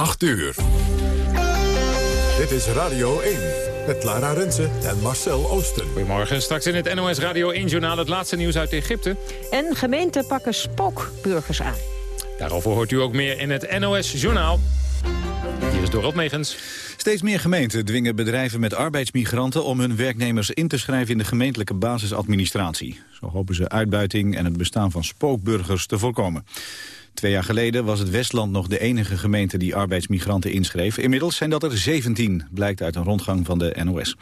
8 uur. Dit is Radio 1 met Lara Rensen en Marcel Oosten. Goedemorgen, straks in het NOS Radio 1-journaal het laatste nieuws uit Egypte. En gemeenten pakken spookburgers aan. Daarover hoort u ook meer in het NOS-journaal. Hier is Dorot Megens. Steeds meer gemeenten dwingen bedrijven met arbeidsmigranten... om hun werknemers in te schrijven in de gemeentelijke basisadministratie. Zo hopen ze uitbuiting en het bestaan van spookburgers te voorkomen. Twee jaar geleden was het Westland nog de enige gemeente die arbeidsmigranten inschreef. Inmiddels zijn dat er 17, blijkt uit een rondgang van de NOS.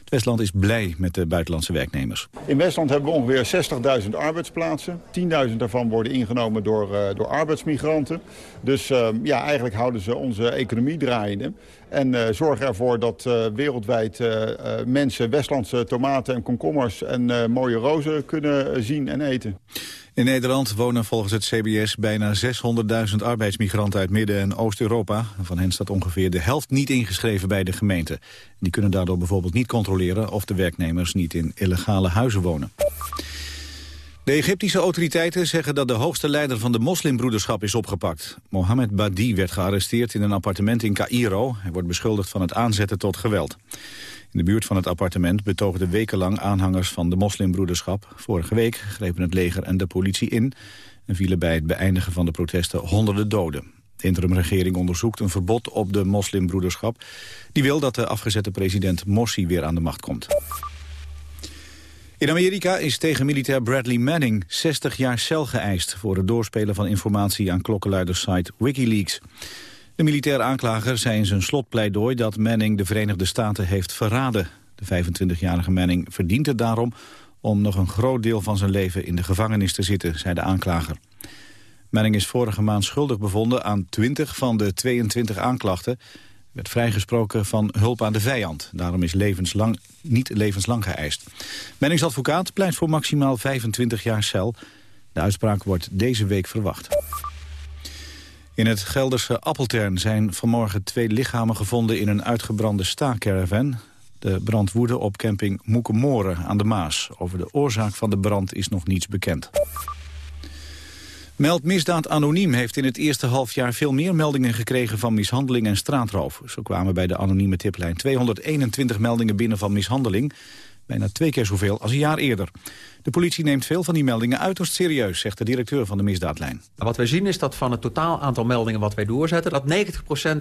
Het Westland is blij met de buitenlandse werknemers. In Westland hebben we ongeveer 60.000 arbeidsplaatsen. 10.000 daarvan worden ingenomen door, uh, door arbeidsmigranten. Dus uh, ja, eigenlijk houden ze onze economie draaiende. En uh, zorgen ervoor dat wereldwijd mensen Westlandse tomaten en komkommers en mooie rozen kunnen zien en eten. In Nederland wonen volgens het CBS bijna 600.000 arbeidsmigranten uit Midden- en Oost-Europa. Van hen staat ongeveer de helft niet ingeschreven bij de gemeente. Die kunnen daardoor bijvoorbeeld niet controleren of de werknemers niet in illegale huizen wonen. De Egyptische autoriteiten zeggen dat de hoogste leider van de moslimbroederschap is opgepakt. Mohammed Badi werd gearresteerd in een appartement in Cairo. Hij wordt beschuldigd van het aanzetten tot geweld. In de buurt van het appartement betoogden wekenlang aanhangers van de moslimbroederschap. Vorige week grepen het leger en de politie in... en vielen bij het beëindigen van de protesten honderden doden. De interimregering onderzoekt een verbod op de moslimbroederschap. Die wil dat de afgezette president Morsi weer aan de macht komt. In Amerika is tegen militair Bradley Manning 60 jaar cel geëist... voor het doorspelen van informatie aan klokkenluidersite Wikileaks. De militaire aanklager zei in zijn slotpleidooi dat Manning de Verenigde Staten heeft verraden. De 25-jarige Manning verdient het daarom om nog een groot deel van zijn leven in de gevangenis te zitten, zei de aanklager. Manning is vorige maand schuldig bevonden aan 20 van de 22 aanklachten. werd vrijgesproken van hulp aan de vijand. Daarom is levenslang, niet levenslang geëist. Mannings advocaat pleit voor maximaal 25 jaar cel. De uitspraak wordt deze week verwacht. In het Gelderse Appeltern zijn vanmorgen twee lichamen gevonden in een uitgebrande staakerven. De brand woedde op camping Moekemoren aan de Maas. Over de oorzaak van de brand is nog niets bekend. Meld Misdaad Anoniem heeft in het eerste halfjaar veel meer meldingen gekregen van mishandeling en straatroof. Zo kwamen bij de anonieme tiplijn 221 meldingen binnen van mishandeling, bijna twee keer zoveel als een jaar eerder. De politie neemt veel van die meldingen uiterst serieus, zegt de directeur van de misdaadlijn. Wat wij zien is dat van het totaal aantal meldingen wat wij doorzetten... dat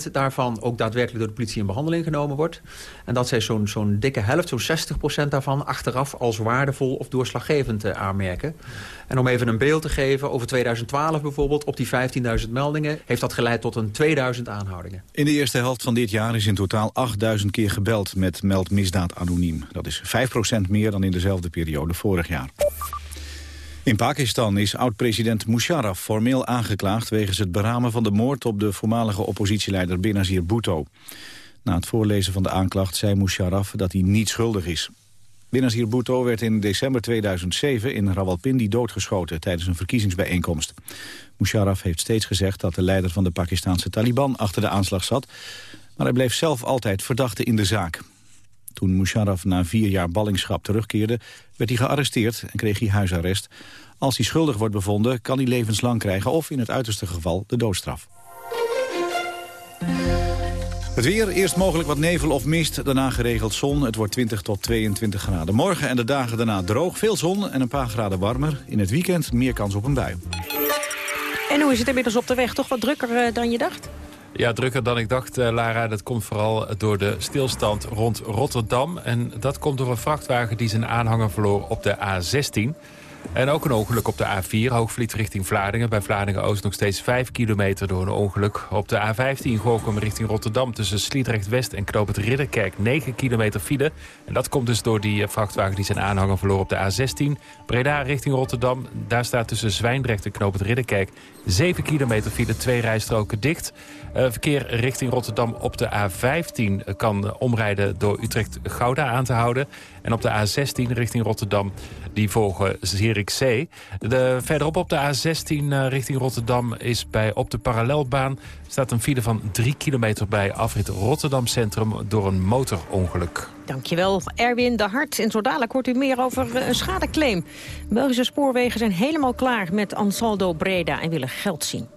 90% daarvan ook daadwerkelijk door de politie in behandeling genomen wordt. En dat zij zo'n zo'n dikke helft, zo'n 60% daarvan... achteraf als waardevol of doorslaggevend uh, aanmerken. En om even een beeld te geven, over 2012 bijvoorbeeld... op die 15.000 meldingen heeft dat geleid tot een 2000 aanhoudingen. In de eerste helft van dit jaar is in totaal 8000 keer gebeld met Meld Misdaad Anoniem. Dat is 5% meer dan in dezelfde periode vorig jaar. In Pakistan is oud-president Musharraf formeel aangeklaagd... wegens het beramen van de moord op de voormalige oppositieleider Benazir Bhutto. Na het voorlezen van de aanklacht zei Musharraf dat hij niet schuldig is. Benazir Bhutto werd in december 2007 in Rawalpindi doodgeschoten... tijdens een verkiezingsbijeenkomst. Musharraf heeft steeds gezegd dat de leider van de Pakistanse Taliban achter de aanslag zat... maar hij bleef zelf altijd verdachte in de zaak. Toen Musharraf na vier jaar ballingschap terugkeerde, werd hij gearresteerd en kreeg hij huisarrest. Als hij schuldig wordt bevonden, kan hij levenslang krijgen of in het uiterste geval de doodstraf. Het weer, eerst mogelijk wat nevel of mist, daarna geregeld zon. Het wordt 20 tot 22 graden. Morgen en de dagen daarna droog, veel zon en een paar graden warmer. In het weekend meer kans op een bui. En hoe is het inmiddels op de weg? Toch wat drukker uh, dan je dacht? Ja, drukker dan ik dacht, uh, Lara. Dat komt vooral door de stilstand rond Rotterdam. En dat komt door een vrachtwagen die zijn aanhanger verloor op de A16. En ook een ongeluk op de A4, Hoogvliet richting Vlaardingen. Bij Vlaardingen-Oost nog steeds 5 kilometer door een ongeluk. Op de A15 Gorkum richting Rotterdam tussen Sliedrecht-West en Knoop het Ridderkerk 9 kilometer file. En dat komt dus door die eh, vrachtwagen die zijn aanhanger verloor op de A16. Breda richting Rotterdam, daar staat tussen Zwijndrecht en Knoop het Ridderkerk 7 kilometer file, twee rijstroken dicht. Uh, verkeer richting Rotterdam op de A15 kan omrijden door Utrecht-Gouda aan te houden. En op de A16 richting Rotterdam, die volgen Zierikzee. De, verderop op de A16 uh, richting Rotterdam is bij op de parallelbaan... staat een file van 3 kilometer bij afrit Rotterdam Centrum door een motorongeluk. Dankjewel, Erwin de Hart. En zo dadelijk hoort u meer over een schadeclaim. Belgische spoorwegen zijn helemaal klaar met Ansaldo Breda en willen geld zien.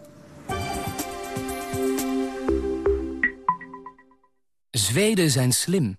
Zweden zijn slim.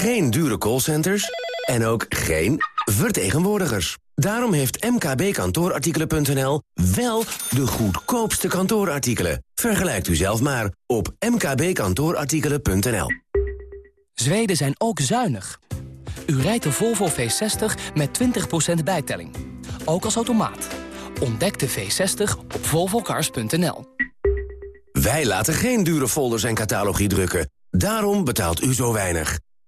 geen dure callcenters en ook geen vertegenwoordigers. Daarom heeft mkbkantoorartikelen.nl wel de goedkoopste kantoorartikelen. Vergelijkt u zelf maar op mkbkantoorartikelen.nl. Zweden zijn ook zuinig. U rijdt de Volvo V60 met 20% bijtelling. Ook als automaat. Ontdek de V60 op volvocars.nl. Wij laten geen dure folders en catalogie drukken. Daarom betaalt u zo weinig.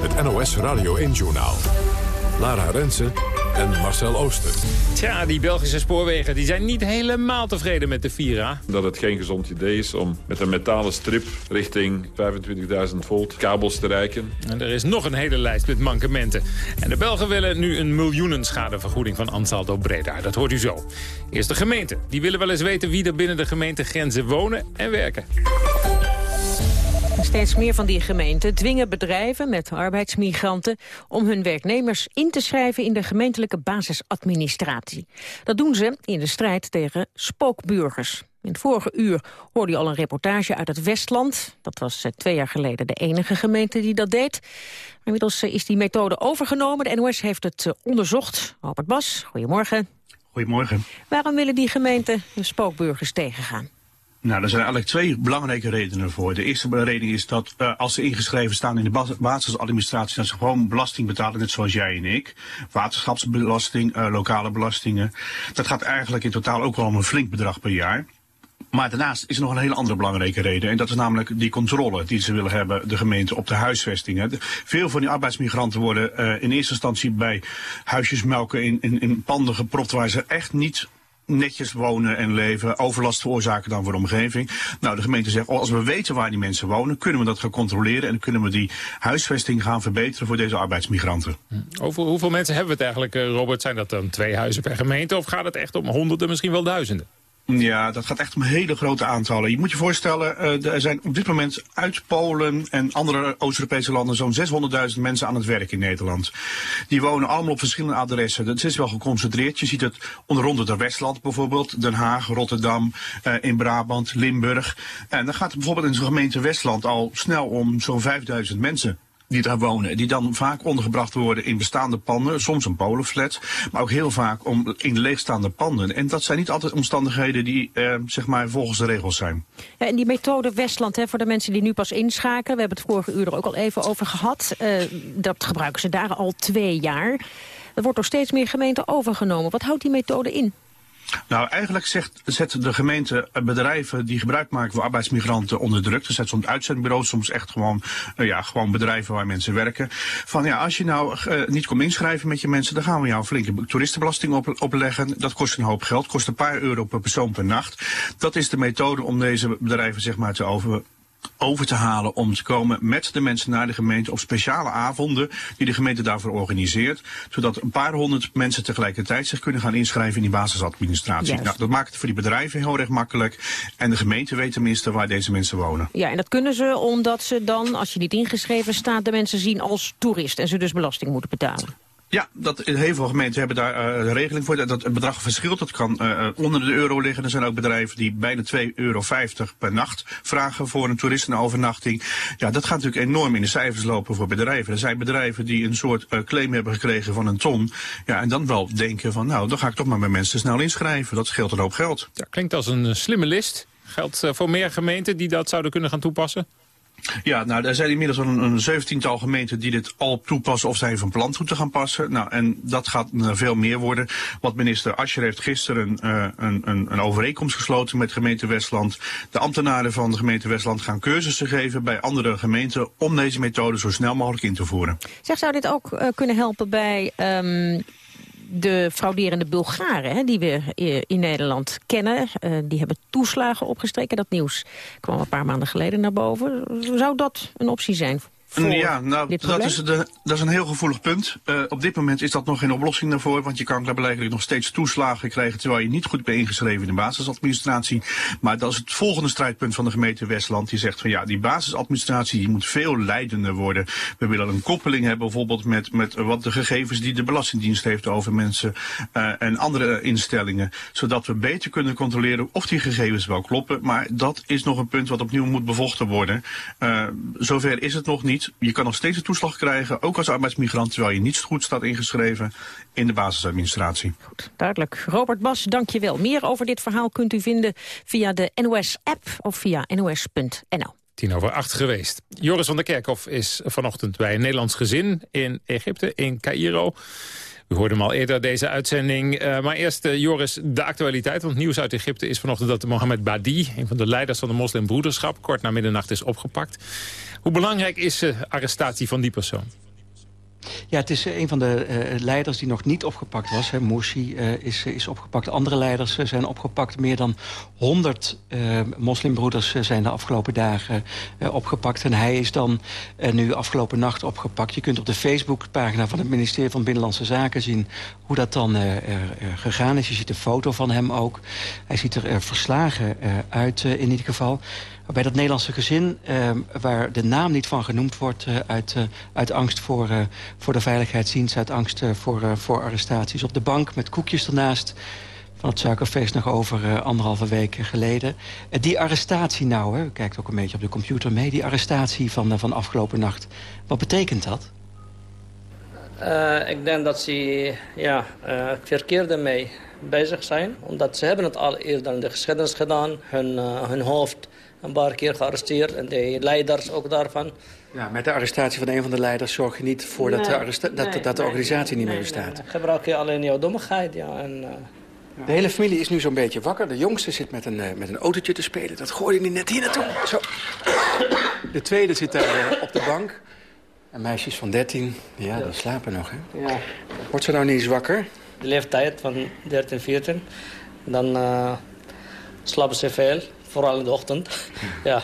Het NOS Radio 1-journaal. Lara Rensen en Marcel Ooster. Tja, die Belgische spoorwegen die zijn niet helemaal tevreden met de Vira. Dat het geen gezond idee is om met een metalen strip richting 25.000 volt kabels te reiken. En er is nog een hele lijst met mankementen. En de Belgen willen nu een miljoenenschadevergoeding van Ansaldo Breda. Dat hoort u zo. Eerst de gemeente. Die willen wel eens weten wie er binnen de gemeentegrenzen wonen en werken. Steeds meer van die gemeenten dwingen bedrijven met arbeidsmigranten om hun werknemers in te schrijven in de gemeentelijke basisadministratie. Dat doen ze in de strijd tegen spookburgers. In het vorige uur hoorde je al een reportage uit het Westland. Dat was eh, twee jaar geleden de enige gemeente die dat deed. Inmiddels eh, is die methode overgenomen. De NOS heeft het eh, onderzocht. Robert Bas, goedemorgen. Goedemorgen. Waarom willen die gemeenten de spookburgers tegengaan? Nou, er zijn eigenlijk twee belangrijke redenen voor. De eerste reden is dat uh, als ze ingeschreven staan in de bas basisadministratie, dat ze gewoon belasting betalen, net zoals jij en ik. Waterschapsbelasting, uh, lokale belastingen. Dat gaat eigenlijk in totaal ook wel om een flink bedrag per jaar. Maar daarnaast is er nog een hele andere belangrijke reden. En dat is namelijk die controle die ze willen hebben, de gemeente, op de huisvestingen. Veel van die arbeidsmigranten worden uh, in eerste instantie bij huisjesmelken in, in, in panden gepropt waar ze echt niet netjes wonen en leven, overlast veroorzaken dan voor de omgeving. Nou, de gemeente zegt, oh, als we weten waar die mensen wonen, kunnen we dat gaan controleren en kunnen we die huisvesting gaan verbeteren voor deze arbeidsmigranten. Over hoeveel mensen hebben we het eigenlijk, Robert? Zijn dat dan twee huizen per gemeente of gaat het echt om honderden, misschien wel duizenden? Ja, dat gaat echt om hele grote aantallen. Je moet je voorstellen, uh, er zijn op dit moment uit Polen en andere Oost-Europese landen zo'n 600.000 mensen aan het werk in Nederland. Die wonen allemaal op verschillende adressen. Dat is wel geconcentreerd. Je ziet het onder onder Westland bijvoorbeeld, Den Haag, Rotterdam, uh, in Brabant, Limburg. En dan gaat het bijvoorbeeld in zo'n gemeente Westland al snel om zo'n 5000 mensen die daar wonen. Die dan vaak ondergebracht worden in bestaande panden. Soms een polenflat. Maar ook heel vaak om, in leegstaande panden. En dat zijn niet altijd omstandigheden die eh, zeg maar volgens de regels zijn. Ja, en die methode Westland, hè, voor de mensen die nu pas inschakelen. We hebben het vorige uur er ook al even over gehad. Uh, dat gebruiken ze daar al twee jaar. Er wordt door steeds meer gemeenten overgenomen. Wat houdt die methode in? Nou, eigenlijk zegt, zet de gemeente bedrijven die gebruik maken van arbeidsmigranten onder druk. Er zet soms uitzendbureaus, soms echt gewoon, uh, ja, gewoon bedrijven waar mensen werken. Van ja, als je nou uh, niet komt inschrijven met je mensen, dan gaan we jou een flinke toeristenbelasting op, opleggen. Dat kost een hoop geld, kost een paar euro per persoon per nacht. Dat is de methode om deze bedrijven zeg maar te over over te halen om te komen met de mensen naar de gemeente op speciale avonden die de gemeente daarvoor organiseert. Zodat een paar honderd mensen tegelijkertijd zich kunnen gaan inschrijven in die basisadministratie. Nou, dat maakt het voor die bedrijven heel erg makkelijk. En de gemeente weet tenminste waar deze mensen wonen. Ja, en dat kunnen ze omdat ze dan, als je niet ingeschreven staat, de mensen zien als toerist en ze dus belasting moeten betalen. Ja, dat, heel veel gemeenten hebben daar uh, de regeling voor. Dat het bedrag verschilt. Dat kan uh, onder de euro liggen. Er zijn ook bedrijven die bijna 2,50 euro per nacht vragen voor een toeristenovernachting. Ja, dat gaat natuurlijk enorm in de cijfers lopen voor bedrijven. Er zijn bedrijven die een soort claim hebben gekregen van een ton. Ja, en dan wel denken van nou, dan ga ik toch maar mijn mensen snel inschrijven. Dat scheelt een hoop geld. Ja, klinkt als een slimme list. Geldt voor meer gemeenten die dat zouden kunnen gaan toepassen? Ja, nou, er zijn inmiddels al een, een zeventiental gemeenten die dit al toepassen of zijn van plan toe te gaan passen. Nou, en dat gaat uh, veel meer worden. Want minister Ascher heeft gisteren uh, een, een, een, overeenkomst gesloten met gemeente Westland. De ambtenaren van de gemeente Westland gaan cursussen geven bij andere gemeenten om deze methode zo snel mogelijk in te voeren. Zeg, zou dit ook uh, kunnen helpen bij um, de frauderende Bulgaren, hè, die we in Nederland kennen... Uh, die hebben toeslagen opgestreken. Dat nieuws kwam een paar maanden geleden naar boven. Zou dat een optie zijn ja, nou, dat is, de, dat is een heel gevoelig punt. Uh, op dit moment is dat nog geen oplossing daarvoor, want je kan blijkbaar nog steeds toeslagen krijgen terwijl je niet goed bent ingeschreven in de basisadministratie. Maar dat is het volgende strijdpunt van de gemeente Westland. Die zegt van ja, die basisadministratie die moet veel leidender worden. We willen een koppeling hebben bijvoorbeeld met, met wat de gegevens die de Belastingdienst heeft over mensen uh, en andere instellingen. Zodat we beter kunnen controleren of die gegevens wel kloppen. Maar dat is nog een punt wat opnieuw moet bevochten worden. Uh, zover is het nog niet. Je kan nog steeds een toeslag krijgen, ook als arbeidsmigrant... terwijl je niet goed staat ingeschreven in de basisadministratie. Goed, duidelijk. Robert Bas, dank je wel. Meer over dit verhaal kunt u vinden via de NOS-app of via nos.nl. Tien over acht geweest. Joris van der Kerkhof is vanochtend bij een Nederlands gezin in Egypte, in Cairo. U hoorde hem al eerder deze uitzending. Uh, maar eerst, uh, Joris, de actualiteit. Want nieuws uit Egypte is vanochtend dat Mohammed Badi... een van de leiders van de moslimbroederschap... kort na middernacht is opgepakt. Hoe belangrijk is de arrestatie van die persoon? Ja, het is een van de uh, leiders die nog niet opgepakt was. Hè. Is, is opgepakt. Andere leiders zijn opgepakt. Meer dan 100 moslimbroeders zijn de afgelopen dagen opgepakt. En hij is dan nu afgelopen nacht opgepakt. Je kunt op de Facebookpagina van het ministerie van Binnenlandse Zaken zien... hoe dat dan gegaan is. Je ziet een foto van hem ook. Hij ziet er verslagen uit in ieder geval. Bij dat Nederlandse gezin, uh, waar de naam niet van genoemd wordt... Uh, uit, uh, uit angst voor, voor de veiligheidsdienst, uit angst voor, voor arrestaties. Op de bank met koekjes ernaast van het suikerfeest nog over anderhalve week geleden. die arrestatie nou, hè, u kijkt ook een beetje op de computer mee... die arrestatie van, van afgelopen nacht, wat betekent dat? ik denk dat ze ja, verkeerde mee bezig zijn. Omdat ze hebben het al eerder in de geschiedenis gedaan. Hun, hun hoofd een paar keer gearresteerd. En de leiders ook daarvan. Ja, met de arrestatie van een van de leiders zorg je niet voor dat, de, dat, dat de organisatie niet meer bestaat. gebruik je alleen jouw dommigheid, ja. En, uh... De hele familie is nu zo'n beetje wakker. De jongste zit met een, uh, met een autootje te spelen. Dat gooide hij net hier naartoe. Zo. De tweede zit daar uh, op de bank. En meisjes van 13, ja, die slapen nog, hè? Ja. Wordt ze nou niet eens wakker? De leeftijd van 13, 14. Dan slapen ze veel. Vooral in de ochtend. ja,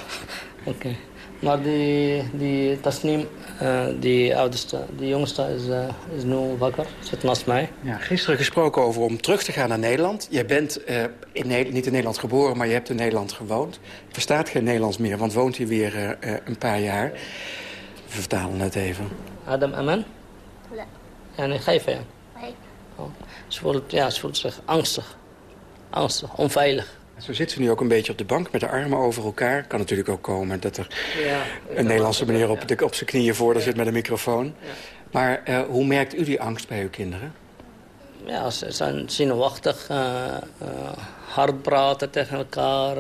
oké. Okay. Maar die, die Tasnim, uh, die oudste, die jongste, is, uh, is nu wakker. Zit naast mij. Ja, gisteren gesproken over om terug te gaan naar Nederland. Je bent uh, in niet in Nederland geboren, maar je hebt in Nederland gewoond. Verstaat geen Nederlands meer, want woont hier weer een paar jaar. We vertalen het even. Adam Aman? Ja. En ik geef ja. Nee. Oh. Ze, voelt, ja, ze voelt zich angstig. Angstig, onveilig. Zo zit ze nu ook een beetje op de bank met de armen over elkaar. Kan natuurlijk ook komen dat er ja, een Nederlandse meneer op, de, op zijn knieën voor ja. zit met een microfoon. Ja. Maar uh, hoe merkt u die angst bij uw kinderen? Ja, ze zijn zenuwachtig, uh, uh, hard praten tegen elkaar.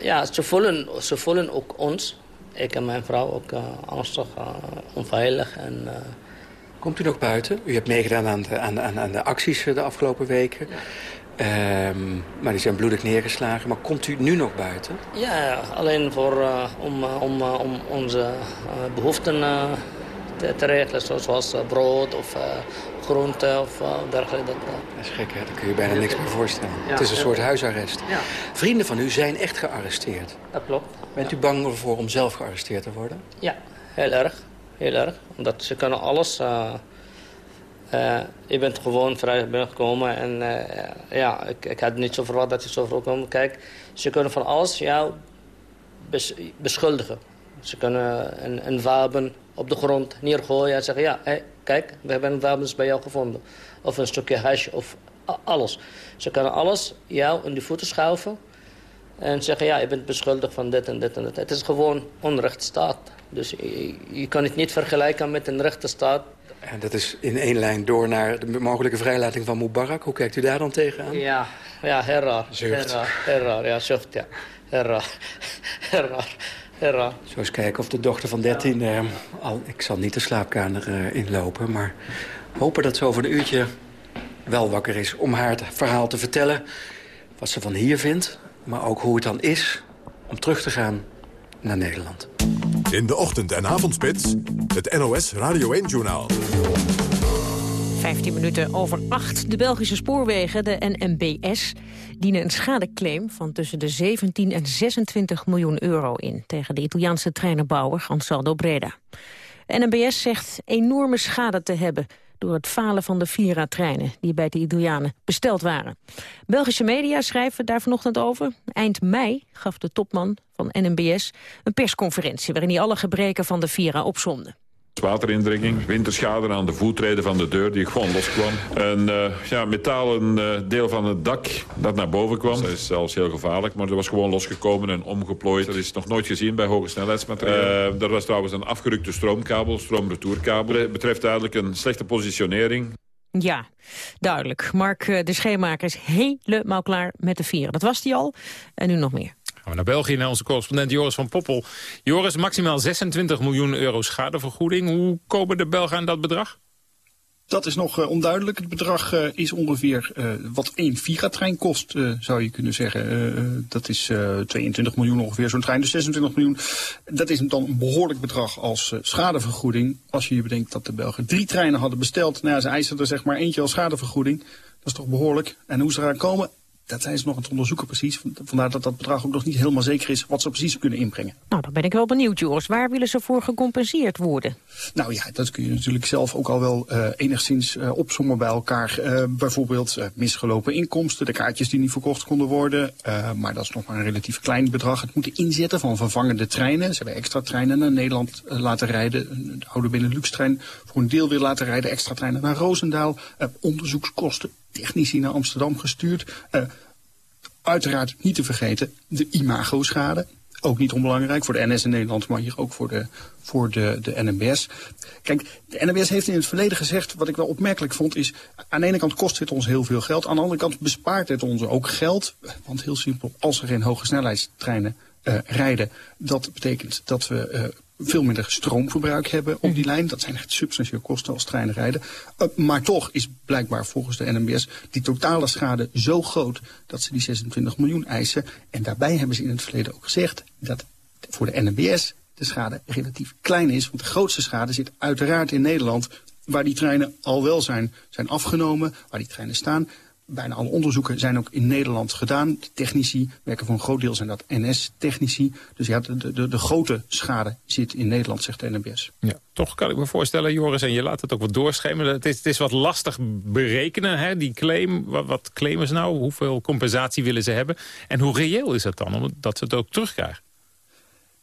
ja, ze voelen, ze voelen ook ons. Ik en mijn vrouw ook angstig, onveilig. En, Komt u nog buiten? U hebt meegedaan aan de, aan, aan, aan de acties de afgelopen weken. Um, maar die zijn bloedig neergeslagen. Maar komt u nu nog buiten? Ja, alleen voor, uh, om, uh, om, uh, om onze uh, behoeften te, te, regelen. Zoals brood of groente of dergelijke. Dat, is gek, hè? Daar kun je bijna niks meer voorstellen. Ja, het is een soort huisarrest. Ja. Vrienden van u zijn echt gearresteerd. Dat klopt. Bent u bang ervoor om zelf gearresteerd te worden? Ja, heel erg. Heel erg. Omdat ze kunnen alles je bent gewoon vrij binnengekomen en uh, ja, ik, ik had niet zo verwacht dat je zo vroeg komt. Kijk, ze kunnen van alles jou bes beschuldigen. Ze kunnen een, een wapen op de grond neergooien en zeggen... ja, kijk, we hebben wapens bij jou gevonden. Of een stukje hash of alles. Ze kunnen alles jou in de voeten schuiven... en zeggen, ja, je bent beschuldigd van dit en dit en dit. Het is gewoon onrechtsstaat. Dus je, je kan het niet vergelijken met een rechtsstaat. En dat is in één lijn door naar de mogelijke vrijlating van Mubarak. Hoe kijkt u daar dan tegenaan? Ja, ja heel raar. Zucht. Heel raar, heel raar. Ja, zucht, ja. Heel raar. Heel raar. Heel raar. Zo eens kijken of de dochter van 13... Eh, al, ik zal niet de slaapkamer eh, inlopen, maar hopen dat ze over een uurtje wel wakker is... om haar het verhaal te vertellen wat ze van hier vindt... maar ook hoe het dan is om terug te gaan naar Nederland. In de ochtend- en avondspits, het NOS Radio 1-journaal. 15 minuten over 8. De Belgische spoorwegen, de NMBS, dienen een schadeclaim van tussen de 17 en 26 miljoen euro in tegen de Italiaanse treinenbouwer Ansaldo Breda. De NMBS zegt enorme schade te hebben door het falen van de Vira-treinen die bij de Italianen besteld waren. Belgische media schrijven daar vanochtend over. Eind mei gaf de topman van NMBS een persconferentie waarin hij alle gebreken van de Vira opzomde. Waterindringing, winterschade aan de voetreden van de deur die gewoon loskwam. Een uh, ja, metalen uh, deel van het dak dat naar boven kwam. Dat is zelfs heel gevaarlijk, maar dat was gewoon losgekomen en omgeplooid. Dat is nog nooit gezien bij hoge snelheidsmateriaal. Uh, er was trouwens een afgerukte stroomkabel, stroomretourkabel. Dat betreft duidelijk een slechte positionering. Ja, duidelijk. Mark de Scheemaker is helemaal klaar met de vieren. Dat was hij al en nu nog meer. Gaan we naar België, naar onze correspondent Joris van Poppel. Joris, maximaal 26 miljoen euro schadevergoeding. Hoe komen de Belgen aan dat bedrag? Dat is nog uh, onduidelijk. Het bedrag uh, is ongeveer uh, wat één Viga-trein kost, zou je kunnen zeggen. dat is 22 miljoen ongeveer, zo'n trein. Dus 26 miljoen. Dat is dan een behoorlijk bedrag als schadevergoeding. Als je je bedenkt dat de Belgen drie treinen hadden besteld. Nou ja, ze eisen er zeg maar eentje als schadevergoeding. Dat is toch behoorlijk. En hoe ze eraan komen, dat zijn ze nog aan het onderzoeken precies. Vandaar dat dat bedrag ook nog niet helemaal zeker is wat ze precies kunnen inbrengen. Nou, dan ben ik wel benieuwd, Joris. Waar willen ze voor gecompenseerd worden? Nou ja, dat kun je natuurlijk zelf ook al wel uh, enigszins uh, opzommen bij elkaar. Uh, bijvoorbeeld misgelopen inkomsten, de kaartjes die niet verkocht konden worden. maar dat is nog maar een relatief klein bedrag. Het moeten inzetten van vervangende treinen. Ze hebben extra treinen naar Nederland laten rijden. De oude Benelux-trein voor een deel weer laten rijden. Extra treinen naar Roosendaal. onderzoekskosten technici naar Amsterdam gestuurd. Uh, uiteraard niet te vergeten de imago-schade. Ook niet onbelangrijk voor de NS in Nederland, maar hier ook voor de, voor de, de NMBS. Kijk, de NMBS heeft in het verleden gezegd, wat ik wel opmerkelijk vond, is... aan de ene kant kost het ons heel veel geld, aan de andere kant bespaart het ons ook geld. Want heel simpel, als er geen hoge snelheidstreinen uh, rijden, dat betekent dat we... Uh, veel minder stroomverbruik hebben op die lijn. Dat zijn echt substantieel kosten als treinen rijden. Uh, maar toch is blijkbaar volgens de NMBS die totale schade zo groot dat ze die 26 miljoen eisen. En daarbij hebben ze in het verleden ook gezegd dat voor de NMBS de schade relatief klein is. Want de grootste schade zit uiteraard in Nederland waar die treinen al wel zijn, zijn afgenomen, waar die treinen staan bijna alle onderzoeken zijn ook in Nederland gedaan. De technici werken voor een groot deel zijn dat NS-technici. Dus ja, de, de, de grote schade zit in Nederland, zegt de NMBS. Ja, toch kan ik me voorstellen, Joris, en je laat het ook wat doorschemeren. Het is, het is wat lastig berekenen, hè, die claim. Wat, wat claimen ze nou? Hoeveel compensatie willen ze hebben? En hoe reëel is het dan, omdat ze het ook terugkrijgen?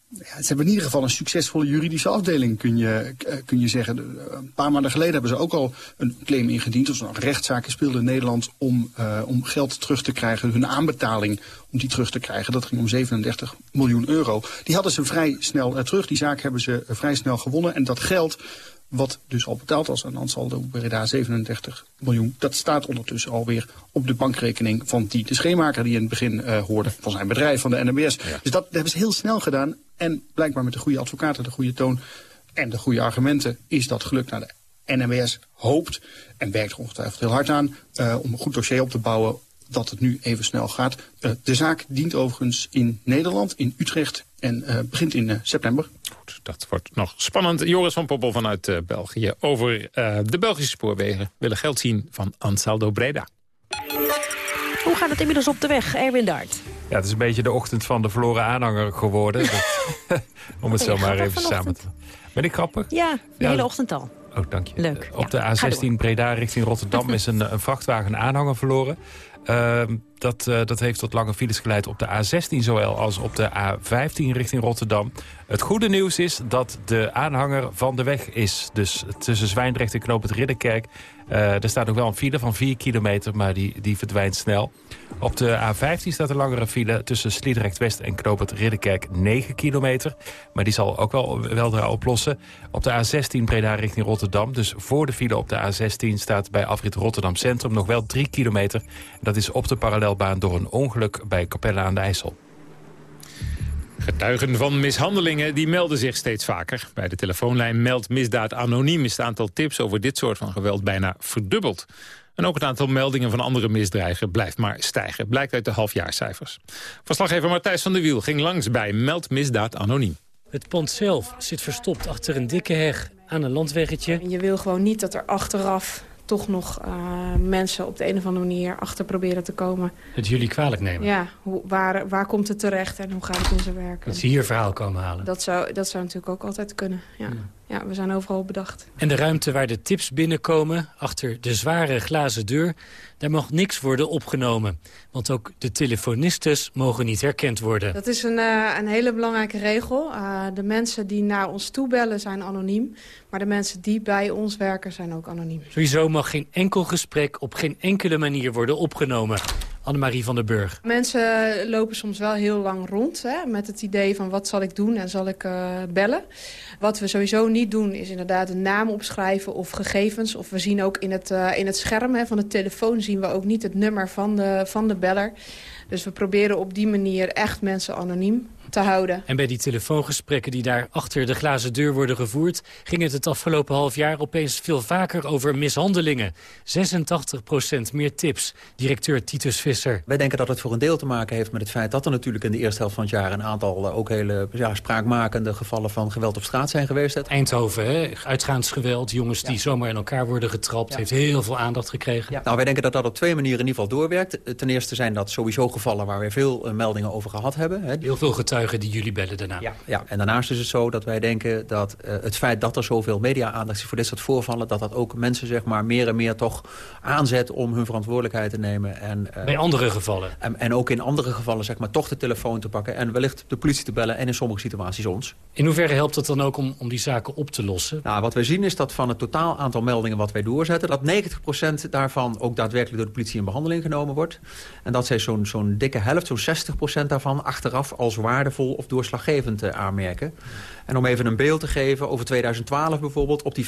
Ja, ze hebben in ieder geval een succesvolle juridische afdeling, kun je, kun je zeggen. Een paar maanden geleden hebben ze ook al een claim ingediend. Dus een rechtszaak speelde in Nederland om, uh, om geld terug te krijgen. Hun aanbetaling om die terug te krijgen. Dat ging om 37 miljoen euro. Die hadden ze vrij snel terug. Die zaak hebben ze vrij snel gewonnen. En dat geld wat dus al betaald was aan Ansaldo Breda 37 miljoen. Dat staat ondertussen alweer op de bankrekening van die de schemaker die in het begin uh, hoorde van zijn bedrijf, van de NMBS. Ja. Dus dat hebben ze heel snel gedaan. En blijkbaar met de goede advocaten, de goede toon en de goede argumenten is dat gelukt. Nou, de NMBS hoopt en werkt er ongetwijfeld heel hard aan uh, om een goed dossier op te bouwen dat het nu even snel gaat. Uh, de zaak dient overigens in Nederland, in Utrecht en uh, begint in uh, september. Goed, dat wordt nog spannend. Joris van Poppel vanuit uh, België over de Belgische spoorwegen. Willen geld zien van Ansaldo Breda. Hoe gaat het inmiddels op de weg, Erwin Dart? Ja, het is een beetje de ochtend van de verloren aanhanger geworden. dat, om het zo maar even samen te... Ben ik grappig? Ja, de ja, hele ochtend al. Oh, dank je. Leuk. Op ja, de A16 Breda richting Rotterdam is een, een vrachtwagen aanhanger verloren. Ehm, dat, eh, dat heeft tot lange files geleid op de A16 zowel als op de A15 richting Rotterdam. Het goede nieuws is dat de aanhanger van de weg is. Dus tussen Zwijndrecht en Knoop het Ridderkerk... Uh, er staat nog wel een file van 4 kilometer, maar die, die verdwijnt snel. Op de A15 staat een langere file tussen Sliedrecht-West en Knoop het Ridderkerk 9 kilometer. Maar die zal ook wel weldra oplossen. Op de A16 Breda richting Rotterdam. Dus voor de file op de A16 staat bij afrit Rotterdam Centrum nog wel 3 kilometer. Dat is op de parallelbaan door een ongeluk bij Capelle aan de IJssel. Getuigen van mishandelingen die melden zich steeds vaker. Bij de telefoonlijn Meld Misdaad Anoniem is het aantal tips over dit soort van geweld bijna verdubbeld. En ook het aantal meldingen van andere misdrijven blijft maar stijgen. Blijkt uit de halfjaarcijfers. Verslaggever Martijs van der Wiel ging langs bij Meld Misdaad Anoniem. Het pand zelf zit verstopt achter een dikke heg aan een landweggetje. Je wil gewoon niet dat er achteraf toch nog uh, mensen op de een of andere manier achter proberen te komen. Het jullie kwalijk nemen? Ja, hoe, waar, waar komt het terecht en hoe gaat het in zijn werk? Dat ze hier verhaal komen halen? Dat zou, dat zou natuurlijk ook altijd kunnen, ja. ja. We zijn overal bedacht. En de ruimte waar de tips binnenkomen, achter de zware glazen deur... daar mag niks worden opgenomen. Want ook de telefonistes mogen niet herkend worden. Dat is een, uh, een hele belangrijke regel. Uh, de mensen die naar ons toe bellen zijn anoniem. Maar de mensen die bij ons werken zijn ook anoniem. Sowieso mag geen enkel gesprek op geen enkele manier worden opgenomen. Annemarie van der Burg. Mensen lopen soms wel heel lang rond hè, met het idee van wat zal ik doen en zal ik uh, bellen. Wat we sowieso niet doen is inderdaad een naam opschrijven of gegevens. Of we zien ook in het, uh, in het scherm hè, van de telefoon zien we ook niet het nummer van de, van de beller. Dus we proberen op die manier echt mensen anoniem te houden. En bij die telefoongesprekken die daar achter de glazen deur worden gevoerd... ging het het afgelopen half jaar opeens veel vaker over mishandelingen. 86% meer tips. Directeur Titus Visser. Wij denken dat het voor een deel te maken heeft met het feit... dat er natuurlijk in de eerste helft van het jaar... een aantal ook hele ja, spraakmakende gevallen van geweld op straat zijn geweest. Eindhoven, hè? uitgaansgeweld, jongens die zomaar in elkaar worden getrapt... heeft heel veel aandacht gekregen. Nou, wij denken dat dat op twee manieren in ieder geval doorwerkt. Ten eerste zijn dat sowieso gevallen waar we veel uh, meldingen over gehad hebben. Hè. Heel veel getuigen die jullie bellen daarna. Ja, ja. en daarnaast is het zo dat wij denken dat uh, het feit dat er zoveel media-aandacht is voor dit soort voorvallen... dat dat ook mensen zeg maar, meer en meer toch aanzet om hun verantwoordelijkheid te nemen. En, uh, Bij andere gevallen? En, en, ook in andere gevallen zeg maar, toch de telefoon te pakken... en wellicht de politie te bellen en in sommige situaties ons. In hoeverre helpt het dan ook om, om die zaken op te lossen? Nou, wat wij zien is dat van het totaal aantal meldingen wat wij doorzetten... dat 90% daarvan ook daadwerkelijk door de politie in behandeling genomen wordt. En dat zij zo'n zo'n dikke helft, zo'n 60% daarvan... achteraf als waardevol of doorslaggevend uh, aanmerken. En om even een beeld te geven, over 2012 bijvoorbeeld... op die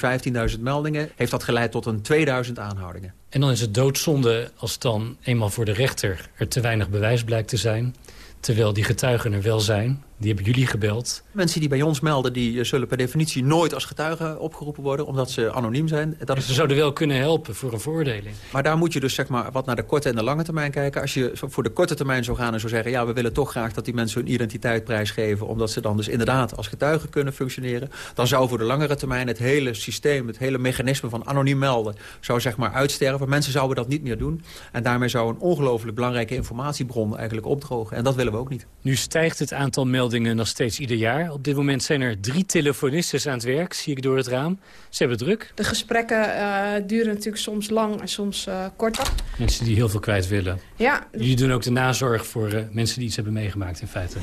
15.000 meldingen heeft dat geleid tot een 2000 aanhoudingen. En dan is het doodzonde als dan eenmaal voor de rechter... er te weinig bewijs blijkt te zijn... terwijl die getuigen er wel zijn... Die hebben jullie gebeld. Mensen die bij ons melden, die zullen per definitie nooit als getuigen opgeroepen worden, omdat ze anoniem zijn. Dat ze zouden wel kunnen helpen voor een veroordeling. Maar daar moet je dus zeg maar wat naar de korte en de lange termijn kijken. Als je voor de korte termijn zou gaan en zou zeggen, ja, we willen toch graag dat die mensen hun identiteit prijsgeven, omdat ze dan dus inderdaad als getuigen kunnen functioneren. Dan zou voor de langere termijn het hele systeem, het hele mechanisme van anoniem melden, zou zeg maar uitsterven. Mensen zouden dat niet meer doen. En daarmee zou een ongelooflijk belangrijke informatiebron eigenlijk opdrogen. En dat willen we ook niet. Nu stijgt het aantal meldingen nog steeds ieder jaar. Op dit moment zijn er drie telefonistes aan het werk, zie ik door het raam. Ze hebben druk. De gesprekken uh, duren natuurlijk soms lang en soms uh, korter. Mensen die heel veel kwijt willen. Ja. Jullie doen ook de nazorg voor uh, mensen die iets hebben meegemaakt in feite.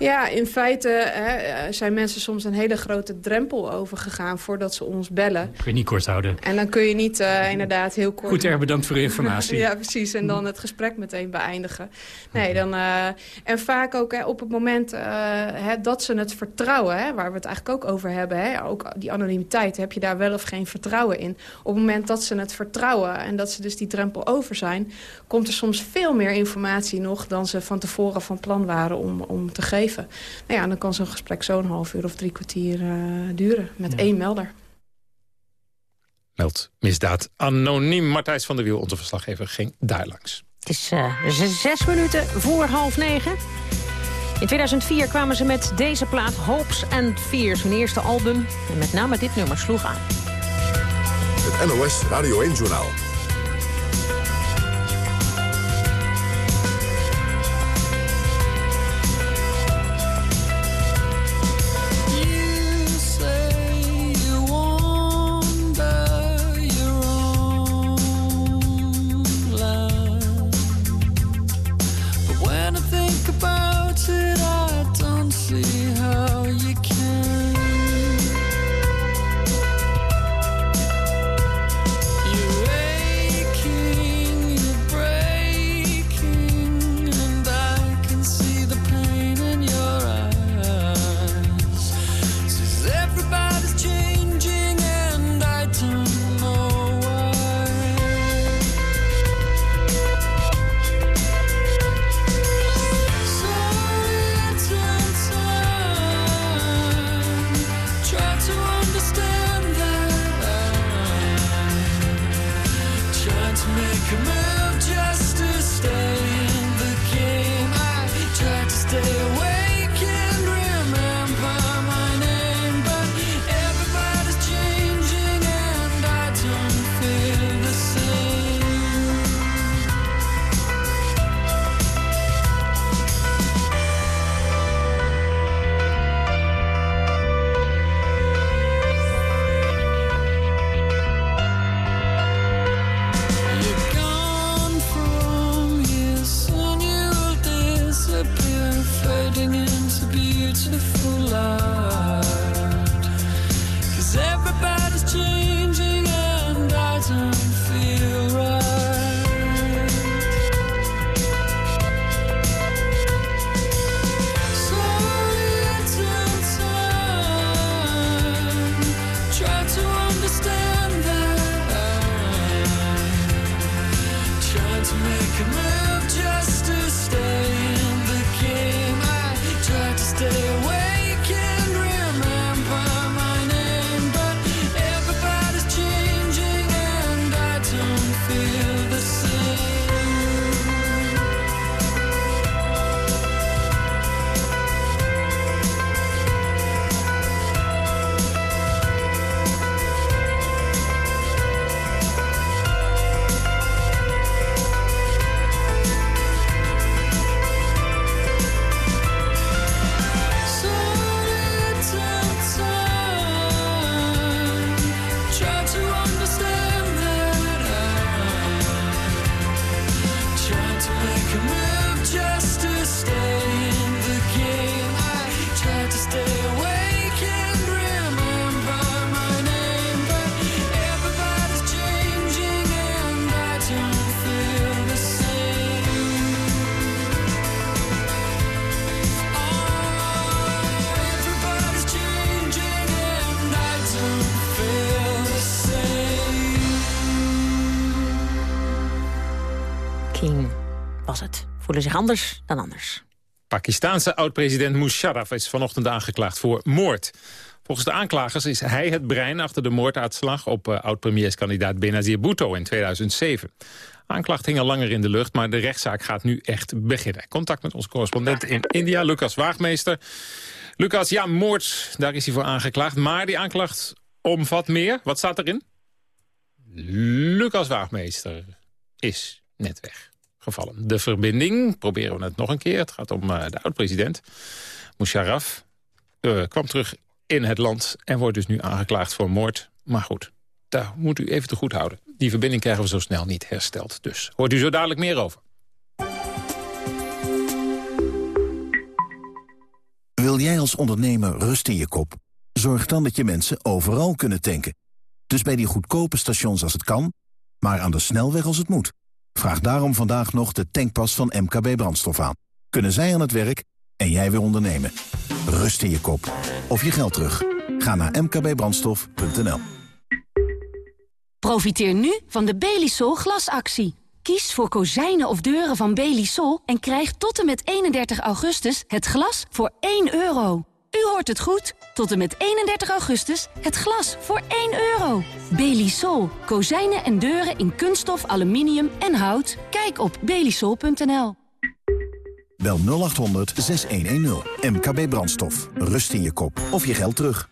Ja, in feite hè, zijn mensen soms een hele grote drempel overgegaan voordat ze ons bellen. Kun je niet kort houden. En dan kun je niet uh, inderdaad heel kort... Goed, erg bedankt voor de informatie. ja, precies. En dan het gesprek meteen beëindigen. Nee, dan... Uh, en vaak ook hè, op het moment uh, hè, dat ze het vertrouwen, hè, waar we het eigenlijk ook over hebben, hè, ook die anonimiteit, heb je daar wel of geen vertrouwen in. Op het moment dat ze het vertrouwen en dat ze dus die drempel over zijn, komt er soms veel meer informatie nog dan ze van tevoren van plan waren om, om te geven. Nou ja, dan kan zo'n gesprek zo'n half uur of drie kwartier uh, duren met ja. één melder. Meld misdaad anoniem. Martijs van der Wiel, onze verslaggever, ging daar langs. Het is uh, zes minuten voor half negen. In 2004 kwamen ze met deze plaat Hopes and Fears, hun eerste album. En met name dit nummer sloeg aan. Het NOS Radio 1-journaal. make Voelen zich anders dan anders. Pakistaanse oud-president Musharraf is vanochtend aangeklaagd voor moord. Volgens de aanklagers is hij het brein achter de moordaanslag... op eh, oud-premierskandidaat Benazir Bhutto in 2007. Aanklacht hing al langer in de lucht, maar de rechtszaak gaat nu echt beginnen. Contact met onze correspondent in India, Lucas Waagmeester. Lucas, ja, moord, daar is hij voor aangeklaagd. Maar die aanklacht omvat meer. Wat staat erin? Lucas Waagmeester is net weggevallen. De verbinding, proberen we het nog een keer. Het gaat om eh, de oud-president Musharraf. eh, kwam terug in het land en wordt dus nu aangeklaagd voor moord. Maar goed, daar moet u even te goed houden. Die verbinding krijgen we zo snel niet hersteld. Dus hoort u zo dadelijk meer over. Wil jij als ondernemer rust in je kop? Zorg dan dat je mensen overal kunnen tanken. Dus bij die goedkope stations als het kan, maar aan de snelweg als het moet. Vraag daarom vandaag nog de tankpas van MKB Brandstof aan. Kunnen zij aan het werk en jij weer ondernemen. Rust in je kop. Of je geld terug. Ga naar mkbbrandstof.nl Profiteer nu van de Belisol glasactie. Kies voor kozijnen of deuren van Belisol en krijg tot en met 31 augustus het glas voor 1 euro. U hoort het goed. Tot en met 31 augustus het glas voor 1 euro. Belisol. Kozijnen en deuren in kunststof, aluminium en hout. Kijk op belisol.nl. Bel 0800 6110. MKB Brandstof. Rust in je kop. Of je geld terug.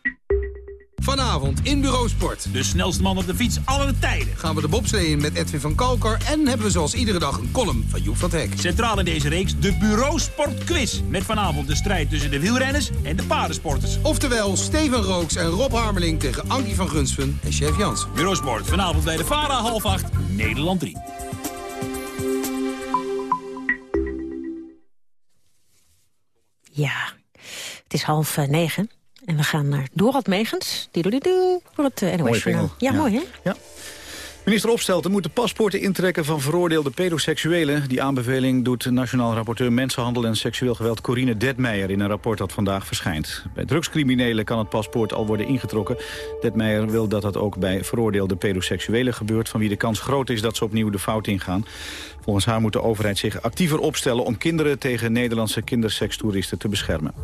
Vanavond in Bureau Sport. De snelste man op de fiets aller tijden. Gaan we de bobslee in met Edwin van Kalkar... en hebben we zoals iedere dag een column van Joep van Hek. Centraal in deze reeks de Bureau Sport Quiz. Met vanavond de strijd tussen de wielrenners en de paardensporters. Oftewel Steven Rooks en Rob Harmeling tegen Ankie van Gunsven en Chef Jans. Bureau Sport, vanavond bij de VARA half acht, Nederland 3. Ja, het is half eh, negen. En we gaan naar Dorald Megens. Didoedidoe, voor het uh, NOS-journaal. jingle. Ja, Ja. mooi hè? Ja. Minister Opstelten moet de paspoorten intrekken van veroordeelde pedoseksuelen. Die aanbeveling doet nationaal rapporteur Mensenhandel en Seksueel Geweld Corine Detmeijer in een rapport dat vandaag verschijnt. Bij drugscriminelen kan het paspoort al worden ingetrokken. Detmeijer wil dat dat ook bij veroordeelde pedoseksuelen gebeurt... van wie de kans groot is dat ze opnieuw de fout ingaan. Volgens haar moet de overheid zich actiever opstellen om kinderen tegen Nederlandse kindersekstoeristen te beschermen.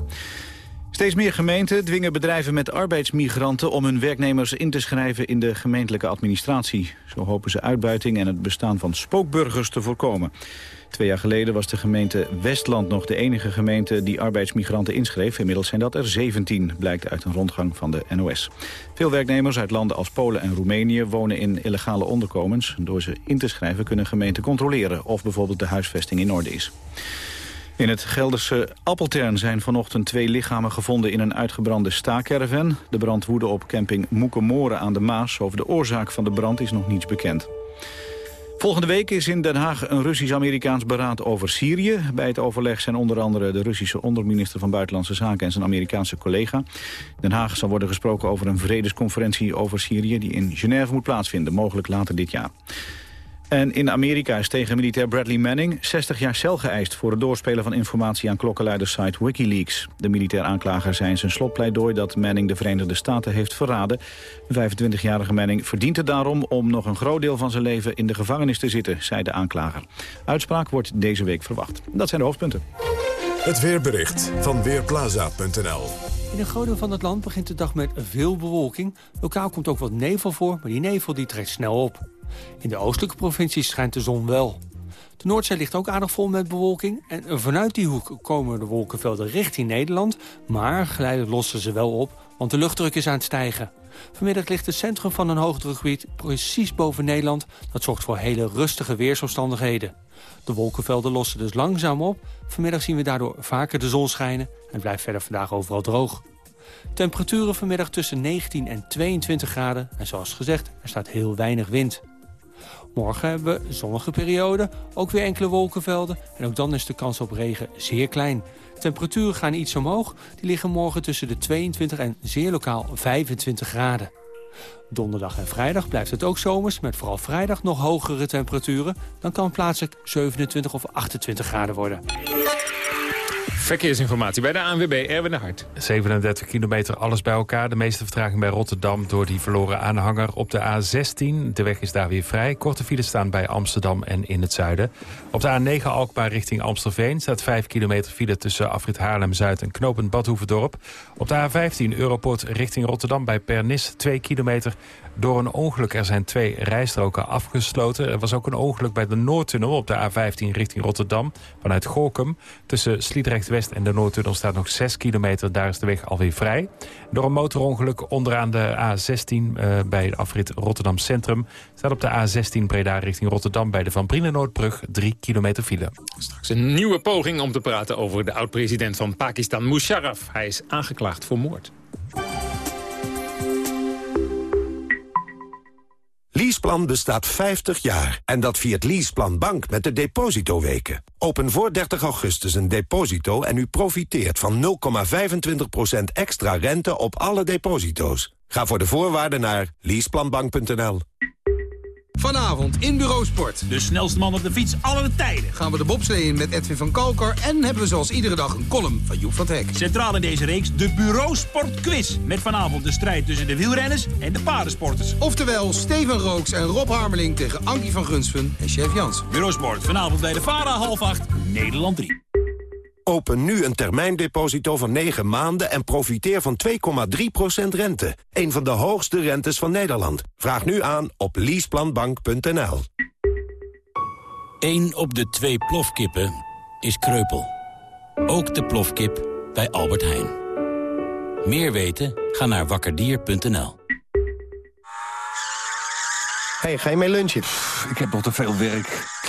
Steeds meer gemeenten dwingen bedrijven met arbeidsmigranten om hun werknemers in te schrijven in de gemeentelijke administratie. Zo hopen ze uitbuiting en het bestaan van spookburgers te voorkomen. Twee jaar geleden was de gemeente Westland nog de enige gemeente die arbeidsmigranten inschreef. Inmiddels zijn dat er 17, blijkt uit een rondgang van de NOS. Veel werknemers uit landen als Polen en Roemenië wonen in illegale onderkomens. Door ze in te schrijven kunnen gemeenten controleren of bijvoorbeeld de huisvesting in orde is. In het Gelderse Appeltern zijn vanochtend twee lichamen gevonden in een uitgebrande staakerven. De brand woedde op camping Moekemoren aan de Maas. Over de oorzaak van de brand is nog niets bekend. Volgende week is in Den Haag een Russisch-Amerikaans beraad over Syrië. Bij het overleg zijn onder andere de Russische onderminister van Buitenlandse Zaken en zijn Amerikaanse collega. Den Haag zal worden gesproken over een vredesconferentie over Syrië die in Genève moet plaatsvinden, mogelijk later dit jaar. En in Amerika is tegen militair Bradley Manning 60 jaar cel geëist... voor het doorspelen van informatie aan klokkenluidersite Wikileaks. De militair aanklager zei in zijn slotpleidooi dat Manning de Verenigde Staten heeft verraden. De 25-jarige Manning verdient het daarom om nog een groot deel van zijn leven in de gevangenis te zitten, zei de aanklager. Uitspraak wordt deze week verwacht. Dat zijn de hoofdpunten. Het weerbericht van Weerplaza.nl In een groot deel van het land begint de dag met veel bewolking. Lokaal komt ook wat nevel voor, maar die nevel die trekt snel op. In de oostelijke provincies schijnt de zon wel. De Noordzee ligt ook aardig vol met bewolking. En vanuit die hoek komen de wolkenvelden richting Nederland. Maar geleidelijk lossen ze wel op, want de luchtdruk is aan het stijgen. Vanmiddag ligt het centrum van een hoogdrukgebied precies boven Nederland. Dat zorgt voor hele rustige weersomstandigheden. De wolkenvelden lossen dus langzaam op. Vanmiddag zien we daardoor vaker de zon schijnen. En blijft verder vandaag overal droog. Temperaturen vanmiddag tussen 19 en 22 graden. En zoals gezegd, er staat heel weinig wind. Morgen hebben we zonnige periode, ook weer enkele wolkenvelden. En ook dan is de kans op regen zeer klein. Temperaturen gaan iets omhoog. Die liggen morgen tussen de 22 en zeer lokaal 25 graden. Donderdag en vrijdag blijft het ook zomers, met vooral vrijdag nog hogere temperaturen. Dan kan plaatselijk 27 of 28 graden worden. Verkeersinformatie bij de ANWB, Erwin de Hart. 37 kilometer, alles bij elkaar. De meeste vertraging bij Rotterdam door die verloren aanhanger op de A16. De weg is daar weer vrij. Korte files staan bij Amsterdam en in het zuiden. Op de A9 Alkmaar richting Amstelveen staat 5 kilometer file tussen Afrit Haarlem-Zuid en Knopend Badhoevedorp. Op de A15 Europort richting Rotterdam bij Pernis 2 kilometer. Door een ongeluk er zijn twee rijstroken afgesloten. Er was ook een ongeluk bij de Noordtunnel op de A15 richting Rotterdam. Vanuit Gorkum. Tussen Sliedrecht West en de Noordtunnel staat nog 6 kilometer. Daar is de weg alweer vrij. Door een motorongeluk onderaan de A16 eh, bij de afrit Rotterdam Centrum... staat op de A16 Breda richting Rotterdam bij de Van Brienenoordbrug 3 kilometer file. Straks een nieuwe poging om te praten over de oud-president van Pakistan, Musharraf. Hij is aangeklaagd voor moord. Leaseplan bestaat 50 jaar en dat viert Leaseplan Bank met de depositoweken. Open voor 30 augustus een deposito en u profiteert van 0,25% extra rente op alle deposito's. Ga voor de voorwaarden naar leaseplanbank.nl. Vanavond in Bureau Sport. De snelste man op de fiets aller tijden. Gaan we de bobslee in met Edwin van Kalkar... en hebben we zoals iedere dag een column van Joep van Hek. Centraal in deze reeks de Bureau Sport Quiz. Met vanavond de strijd tussen de wielrenners en de paardensporters. Oftewel Steven Rooks en Rob Harmeling tegen Ankie van Gunsven en Chef Jans. Bureau Sport, vanavond bij de VARA half Nederland 3. Open nu een termijndeposito van 9 maanden en profiteer van 2,3% rente. Een van de hoogste rentes van Nederland. Vraag nu aan op leaseplanbank.nl. Eén op de twee plofkippen is kreupel. Ook de plofkip bij Albert Heijn. Meer weten? Ga naar wakkerdier.nl. Hey, ga je mee lunchen? Ik heb nog te veel werk.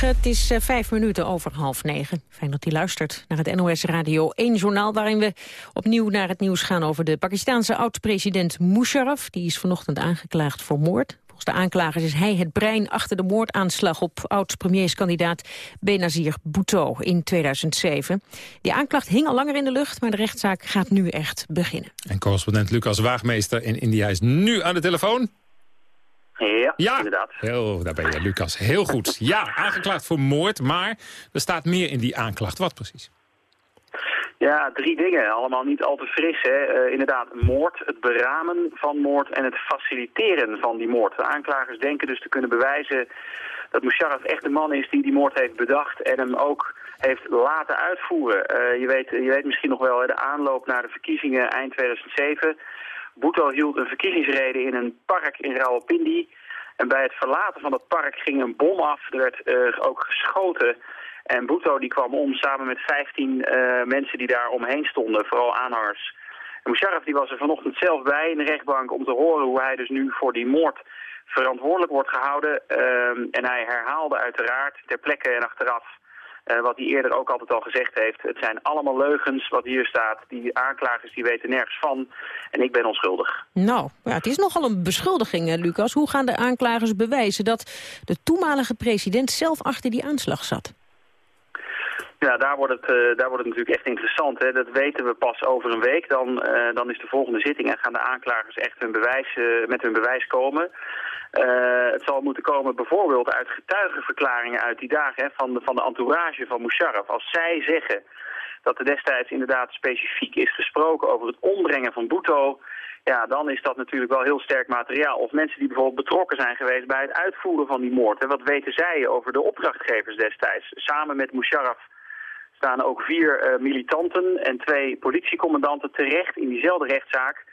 Het is eh, vijf minuten over half negen. Fijn dat u luistert naar het NOS Radio 1 journaal... waarin we opnieuw naar het nieuws gaan over de Pakistanse oud-president Musharraf. Die is vanochtend aangeklaagd voor moord. Volgens de aanklagers is hij het brein achter de moordaanslag op oud-premierskandidaat Benazir Bhutto in 2007. Die aanklacht hing al langer in de lucht, maar de rechtszaak gaat nu echt beginnen. En correspondent Lucas Waagmeester in India is nu aan de telefoon. Ja, inderdaad. Heel, daar ben je, Lucas. Heel goed. Ja, aangeklaagd voor moord, maar er staat meer in die aanklacht. Wat precies? Ja, drie dingen. Allemaal niet al te fris. Hè. Eh, inderdaad, moord, het beramen van moord en het faciliteren van die moord. De aanklagers denken dus te kunnen bewijzen dat Musharraf echt de man is die die moord heeft bedacht en hem ook heeft laten uitvoeren. Eh, je, weet, je weet misschien nog wel, hè, de aanloop naar de verkiezingen eind 2007. Bhutto hield een verkiezingsrede in een park in Rawalpindi. En bij het verlaten van dat park ging een bom af. Er werd uh, ook geschoten. En Bhutto die kwam om samen met 15 uh, mensen die daar omheen stonden, vooral aanhangers. En Musharraf die was er vanochtend zelf bij in de rechtbank om te horen hoe hij dus nu voor die moord verantwoordelijk wordt gehouden. Uh, en hij herhaalde uiteraard ter plekke en achteraf uh, wat hij eerder ook altijd al gezegd heeft. Het zijn allemaal leugens wat hier staat. Die aanklagers die weten nergens van. En ik ben onschuldig. Nou, ja, het is nogal een beschuldiging, Lucas. Hoe gaan de aanklagers bewijzen dat de toenmalige president zelf achter die aanslag zat? Ja, daar wordt, het, uh, daar wordt het natuurlijk echt interessant. Dat weten we pas over een week. Dan, uh, dan is de volgende zitting en gaan de aanklagers echt hun bewijs, uh, met hun bewijs komen. Het zal moeten komen bijvoorbeeld uit getuigenverklaringen uit die dagen hè, van, de, van de entourage van Musharraf. Als zij zeggen dat er destijds inderdaad specifiek is gesproken over het ombrengen van Bhutto... ja, dan is dat natuurlijk wel heel sterk materiaal. Of mensen die bijvoorbeeld betrokken zijn geweest bij het uitvoeren van die moord. En wat weten zij over de opdrachtgevers destijds? Samen met Musharraf staan ook vier uh, militanten en twee politiecommandanten terecht in diezelfde rechtszaak.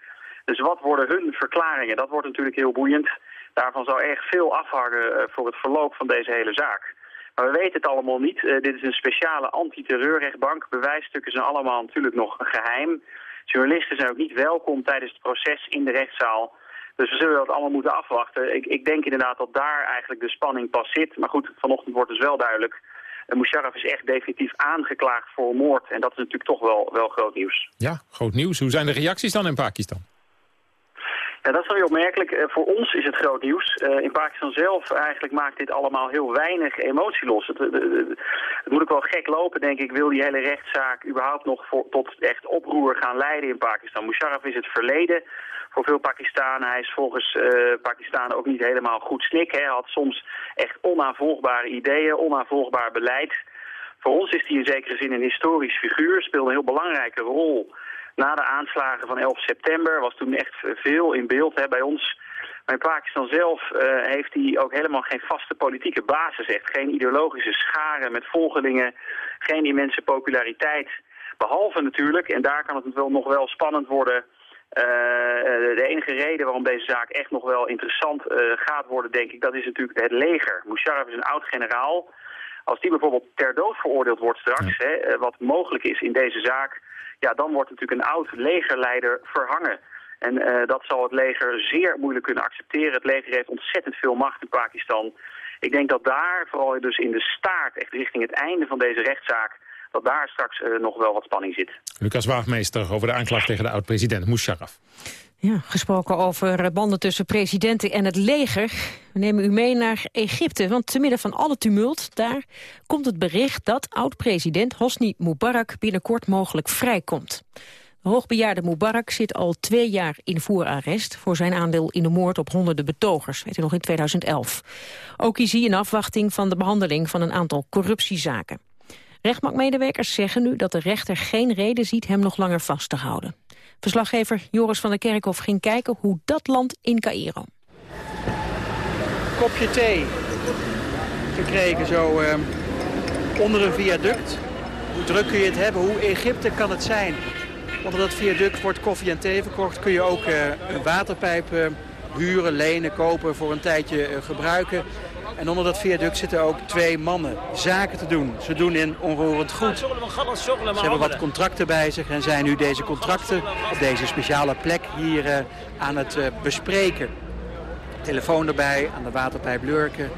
Dus wat worden hun verklaringen? Dat wordt natuurlijk heel boeiend. Daarvan zou erg veel afhangen uh, voor het verloop van deze hele zaak. Maar we weten het allemaal niet. Uh, dit is een speciale antiterreurrechtbank. Bewijsstukken zijn allemaal natuurlijk nog geheim. Journalisten zijn ook niet welkom tijdens het proces in de rechtszaal. Dus we zullen dat allemaal moeten afwachten. Ik, ik denk inderdaad dat daar eigenlijk de spanning pas zit. Maar goed, vanochtend wordt dus wel duidelijk... Uh, Musharraf is echt definitief aangeklaagd voor moord. En dat is natuurlijk toch wel, wel groot nieuws. Ja, groot nieuws. Hoe zijn de reacties dan in Pakistan? Ja, dat is wel heel opmerkelijk. Uh, voor ons is het groot nieuws. Uh, in Pakistan zelf eigenlijk maakt dit allemaal heel weinig emotie los. Het, het, moet ook wel gek lopen, denk ik. Wil die hele rechtszaak überhaupt nog tot echt oproer gaan leiden in Pakistan? Musharraf is het verleden voor veel Pakistanen. Hij is volgens uh, Pakistanen ook niet helemaal goed snik. Hij had soms echt onaanvolgbare ideeën, onaanvolgbaar beleid. Voor ons is hij in zekere zin een historisch figuur. Speelde een heel belangrijke rol na de aanslagen van 11 september was toen echt veel in beeld hè, bij ons. Maar in Pakistan zelf uh, heeft hij ook helemaal geen vaste politieke basis. Echt geen ideologische scharen met volgelingen, geen immense populariteit. Behalve natuurlijk, en daar kan het wel, nog wel spannend worden... Uh, de enige reden waarom deze zaak echt nog wel interessant uh, gaat worden, denk ik, dat is natuurlijk het leger. Musharraf is een oud-generaal. Als die bijvoorbeeld ter dood veroordeeld wordt straks, ja. hè, wat mogelijk is in deze zaak ja, dan wordt natuurlijk een oud legerleider verhangen. En uh, dat zal het leger zeer moeilijk kunnen accepteren. Het leger heeft ontzettend veel macht in Pakistan. Ik denk dat daar, vooral dus in de staart, echt richting het einde van deze rechtszaak... dat daar straks uh, nog wel wat spanning zit. Lucas Waagmeester over de aanklacht tegen de oud-president Musharraf. Ja, gesproken over banden tussen presidenten en het leger. We nemen u mee naar Egypte, want te midden van alle tumult... daar komt het bericht dat oud-president Hosni Mubarak... binnenkort mogelijk vrijkomt. De hoogbejaarde Mubarak zit al twee jaar in voorarrest... voor zijn aandeel in de moord op honderden betogers, weet u nog, in 2011. Ook is hij in afwachting van de behandeling van een aantal corruptiezaken. Rechtbankmedewerkers zeggen nu dat de rechter geen reden ziet hem nog langer vast te houden. Verslaggever Joris van der Kerkhof ging kijken hoe dat land in Cairo. Kopje thee gekregen zo uh, onder een viaduct. Hoe druk kun je het hebben? Hoe Egypte kan het zijn? Onder dat viaduct wordt koffie en thee verkocht. Kun je ook uh, een waterpijp uh, huren, lenen, kopen, voor een tijdje gebruiken. En onder dat viaduct zitten ook twee mannen zaken te doen. Ze doen in onroerend goed. Ze hebben wat contracten bij zich en zijn nu deze contracten op deze speciale plek hier uh, aan het uh, bespreken. Telefoon erbij, aan de waterpijp lurken.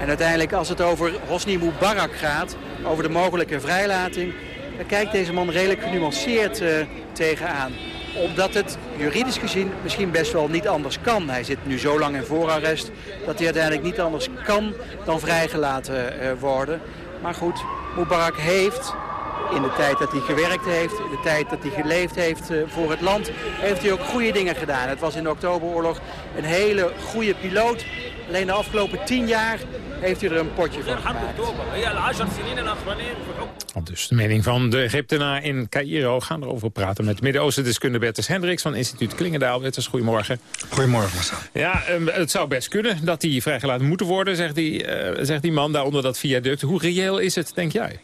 En uiteindelijk als het over Hosni Mubarak gaat, over de mogelijke vrijlating... dan kijkt deze man redelijk genuanceerd uh, tegenaan. Omdat het juridisch gezien misschien best wel niet anders kan. Hij zit nu zo lang in voorarrest dat hij uiteindelijk niet anders kan dan vrijgelaten eh, worden. Maar goed, Mubarak heeft in de tijd dat hij gewerkt heeft, in de tijd dat hij geleefd heeft eh, voor het land, heeft hij ook goede dingen gedaan. Het was in de Oktoberoorlog een hele goede piloot. Alleen de afgelopen tien jaar heeft hij er een potje van gemaakt. Dus de mening van de Egyptenaar in Cairo. We gaan erover praten met Midden-Oosten-deskundige Bertus Hendricks... van instituut Klingendaal. Bertus, goedemorgen. Goedemorgen, Marcel. Ja, eh, het zou best kunnen dat hij vrijgelaten moeten worden, zegt die, eh, zegt die man daar onder dat viaduct. Hoe reëel is het, denk jij?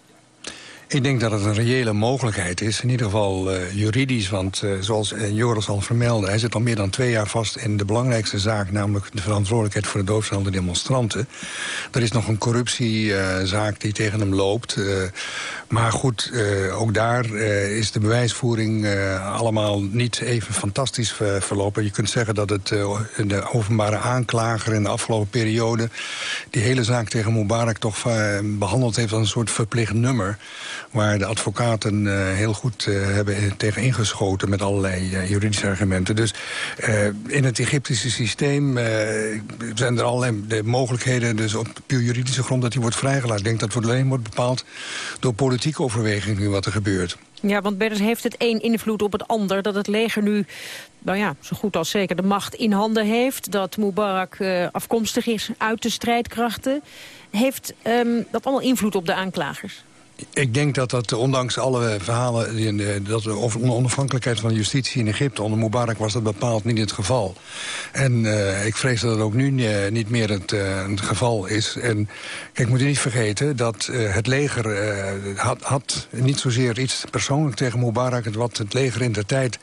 Ik denk dat het een reële mogelijkheid is. In ieder geval uh, juridisch, want uh, zoals uh, Joris al vermeldde... hij zit al meer dan twee jaar vast in de belangrijkste zaak... namelijk de verantwoordelijkheid voor de dood van de demonstranten. Er is nog een corruptiezaak die tegen hem loopt. maar goed, ook daar is de bewijsvoering allemaal niet even fantastisch verlopen. Je kunt zeggen dat het de openbare aanklager in de afgelopen periode... die hele zaak tegen Mubarak toch behandeld heeft als een soort verplicht nummer waar de advocaten uh, heel goed uh, hebben tegen ingeschoten... met allerlei uh, juridische argumenten. Dus in het Egyptische systeem zijn er allerlei de mogelijkheden... dus op puur juridische grond dat hij wordt vrijgelaten. Ik denk dat het alleen wordt bepaald door politieke overwegingen... nu wat er gebeurt. Ja, want Bertens heeft het een invloed op het ander. Dat het leger nu, nou ja, zo goed als zeker de macht in handen heeft. Dat Mubarak afkomstig is uit de strijdkrachten. Heeft um, dat allemaal invloed op de aanklagers? Ik denk dat dat, ondanks alle verhalen... In de, dat onafhankelijkheid van de justitie in Egypte... onder Mubarak was dat bepaald niet het geval. En uh, ik vrees dat het ook nu uh, niet meer het, het, geval is. En kijk, moet je niet vergeten dat het leger had, had, niet zozeer iets persoonlijk tegen Mubarak. Wat het leger in de tijd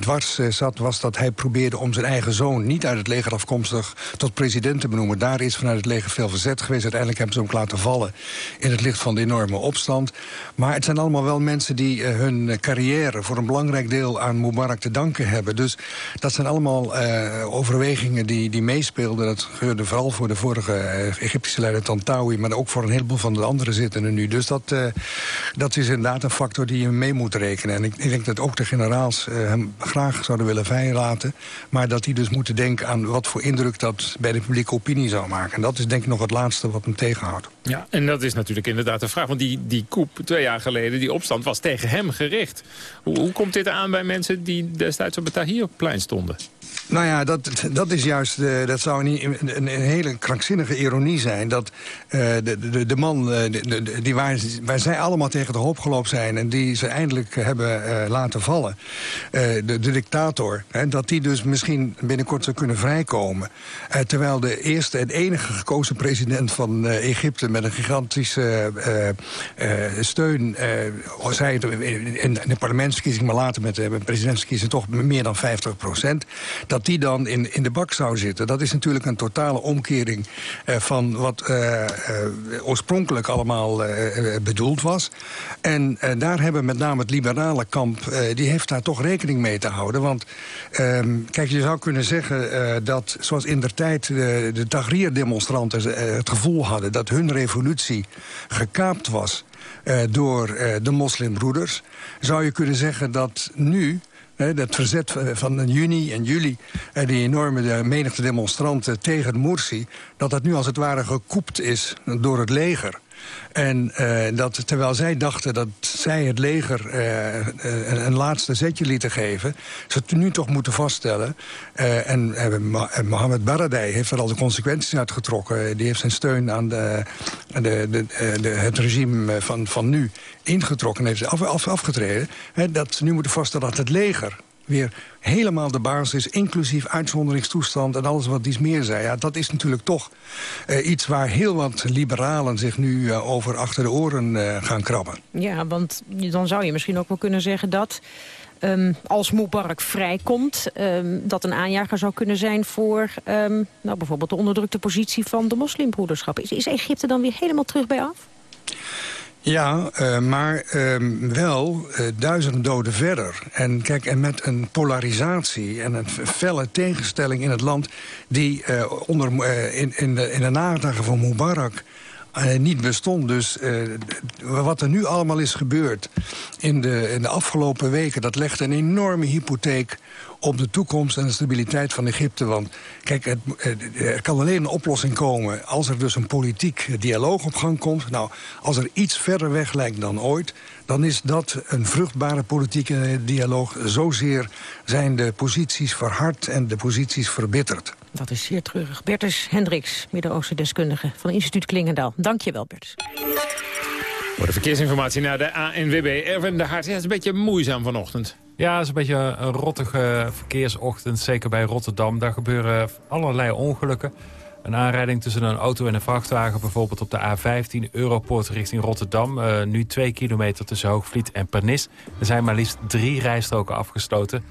dwars zat, was dat hij probeerde om zijn eigen zoon... niet uit het leger afkomstig tot president te benoemen. Daar is vanuit het leger veel verzet geweest. Uiteindelijk hebben ze hem laten vallen in het licht van de enorme opstand. Maar het zijn allemaal wel mensen die uh, hun carrière... voor een belangrijk deel aan Mubarak te danken hebben. Dus dat zijn allemaal uh, overwegingen die, die meespeelden. Dat gebeurde vooral voor de vorige uh, Egyptische leider Tantawi... maar ook voor een heleboel van de andere zittenden nu. Dus dat, dat is inderdaad een factor die je mee moet rekenen. En ik, ik denk dat ook de generaals hem graag zouden willen vrijlaten... maar dat die dus moeten denken aan wat voor indruk dat bij de publieke opinie zou maken. En dat is denk ik nog het laatste wat hem tegenhoudt. Ja, en dat is natuurlijk inderdaad de vraag want die, die coup twee jaar geleden, die opstand, was tegen hem gericht. Hoe, hoe komt dit aan bij mensen die destijds op het Tahrirplein stonden? Nou ja, dat, dat is juist, uh, dat zou een, een, hele krankzinnige ironie zijn. Dat uh, de, de, de man de, die waar, zij allemaal tegen de hoop gelopen zijn... en die ze eindelijk hebben laten vallen, de, dictator... Hè, dat die dus misschien binnenkort zou kunnen vrijkomen. terwijl de eerste en enige gekozen president van Egypte... met een gigantische steun, zei het in, de parlementsverkiezing... maar later met de presidentsverkiezing toch meer dan 50 procent dat die dan in, in de bak zou zitten. Dat is natuurlijk een totale omkering uh, van wat uh, uh, oorspronkelijk allemaal bedoeld was. En daar hebben met name het liberale kamp... die heeft daar toch rekening mee te houden. Want ehm, kijk, je zou kunnen zeggen dat zoals in der tijd... de, de Tahrir-demonstranten het gevoel hadden dat hun revolutie gekaapt was... door de moslimbroeders, zou je kunnen zeggen dat nu dat verzet van juni en juli, die enorme menigte demonstranten tegen Morsi... dat dat nu als het ware gekoept is door het leger. En uh, dat terwijl zij dachten dat zij het leger uh, een, een, laatste zetje lieten geven... ze het nu toch moeten vaststellen. En Mohammed Baradei heeft er al de consequenties uit getrokken. Die heeft zijn steun aan de, de, de, het regime van, van nu ingetrokken. heeft af, af, afgetreden. dat ze nu moeten vaststellen dat het leger weer helemaal de basis, inclusief uitzonderingstoestand en alles wat dies meer zei. Ja, dat is natuurlijk toch uh, iets waar heel wat liberalen zich nu uh, over achter de oren uh, gaan krabben. Ja, want dan zou je misschien ook wel kunnen zeggen dat... Um, als Mubarak vrijkomt, um, dat een aanjager zou kunnen zijn voor um, nou, bijvoorbeeld de onderdrukte positie van de moslimbroederschap. Is, is Egypte dan weer helemaal terug bij af? Ja, uh, maar uh, wel uh, duizenden doden verder. En kijk, en met een polarisatie en een felle tegenstelling in het land... die onder, in, in, de, in de nadagen van Mubarak eh, niet bestond. Dus eh, wat er nu allemaal is gebeurd in de, in de afgelopen weken... dat legt een enorme hypotheek op de toekomst en de stabiliteit van Egypte. Want kijk, het, er kan alleen een oplossing komen... als er dus een politiek dialoog op gang komt. Nou, als er iets verder weg lijkt dan ooit... dan is dat een vruchtbare politieke dialoog. Zozeer zijn de posities verhard en de posities verbitterd. Dat is zeer treurig. Bertus Hendricks, Midden-Oosten deskundige van Instituut Klingendaal. Dank je wel, Bertus. Voor de verkeersinformatie naar de ANWB. Erwin de Hart, ja, het is een beetje moeizaam vanochtend. Ja, het is een beetje een rottige verkeersochtend, zeker bij Rotterdam. Daar gebeuren allerlei ongelukken. Een aanrijding tussen een auto en een vrachtwagen, bijvoorbeeld op de A15 Europoort richting Rotterdam. Uh, nu twee kilometer tussen Hoogvliet en Pernis. Er zijn maar liefst drie rijstroken afgesloten.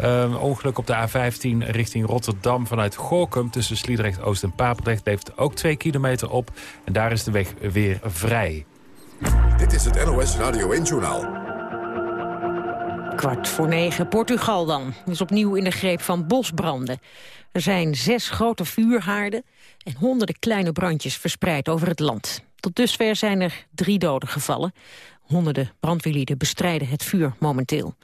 Uh, ongeluk op de A15 richting Rotterdam vanuit Gorkum... tussen Sliedrecht Oost en Papendrecht levert ook twee kilometer op. En daar is de weg weer vrij. Dit is het NOS Radio 1-journaal. Kwart voor negen, Portugal dan. Is opnieuw in de greep van bosbranden. Er zijn zes grote vuurhaarden en honderden kleine brandjes verspreid over het land. Tot dusver zijn er drie doden gevallen. Honderden brandweerlieden bestrijden het vuur momenteel.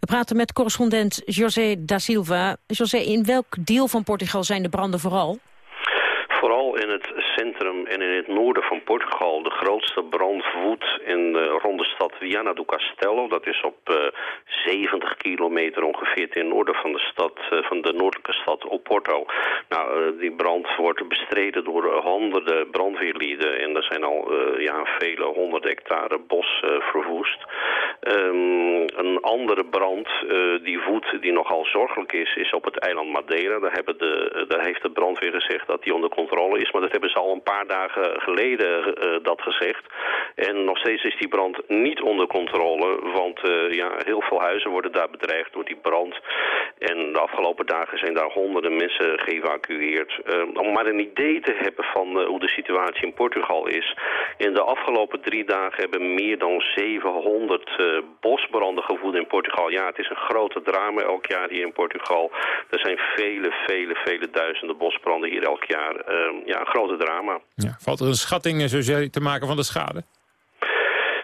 We praten met correspondent José da Silva. José, in welk deel van Portugal zijn de branden vooral? Vooral in het en in het noorden van Portugal. De grootste brand woedt in, de stad Viana do Castelo. Dat is op uh, 70 kilometer ongeveer ten noorden van de, stad, uh, van de noordelijke stad Oporto. Nou, die brand wordt bestreden door honderden brandweerlieden. En er zijn al ja, vele honderden hectare bos verwoest. Um, een andere brand die woedt, die nogal zorgelijk is, is op het eiland Madeira. Daar, hebben de, daar heeft de brandweer gezegd dat die onder controle is. Maar dat hebben ze al een paar dagen geleden uh, dat gezegd. En nog steeds is die brand niet onder controle. Want uh, ja, heel veel huizen worden daar bedreigd door die brand. En de afgelopen dagen zijn daar honderden mensen geëvacueerd. Uh, om maar een idee te hebben van hoe de situatie in Portugal is. In de afgelopen drie dagen hebben meer dan 700 bosbranden gevoeld in Portugal. Ja, het is een grote drama elk jaar hier in Portugal. Er zijn vele, vele, vele duizenden bosbranden hier elk jaar. ja, een grote drama. Ja, valt er een schatting zozeer te maken van de schade?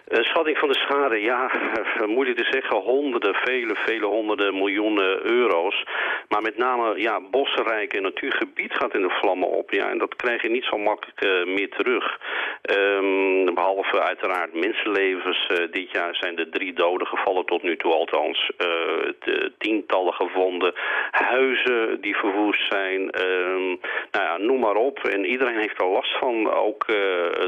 Een schatting van de schade, ja, moeilijk te zeggen, honderden, vele, vele honderden miljoenen euro's. Maar met name, ja, bosrijk en natuurgebied gaat in de vlammen op. Ja, en dat krijg je niet zo makkelijk uh, meer terug. Um, behalve uiteraard mensenlevens. Dit jaar zijn er drie doden gevallen tot nu toe althans. De tientallen gewonden. Huizen die verwoest zijn. Um, nou ja, noem maar op. En iedereen heeft er last van. Ook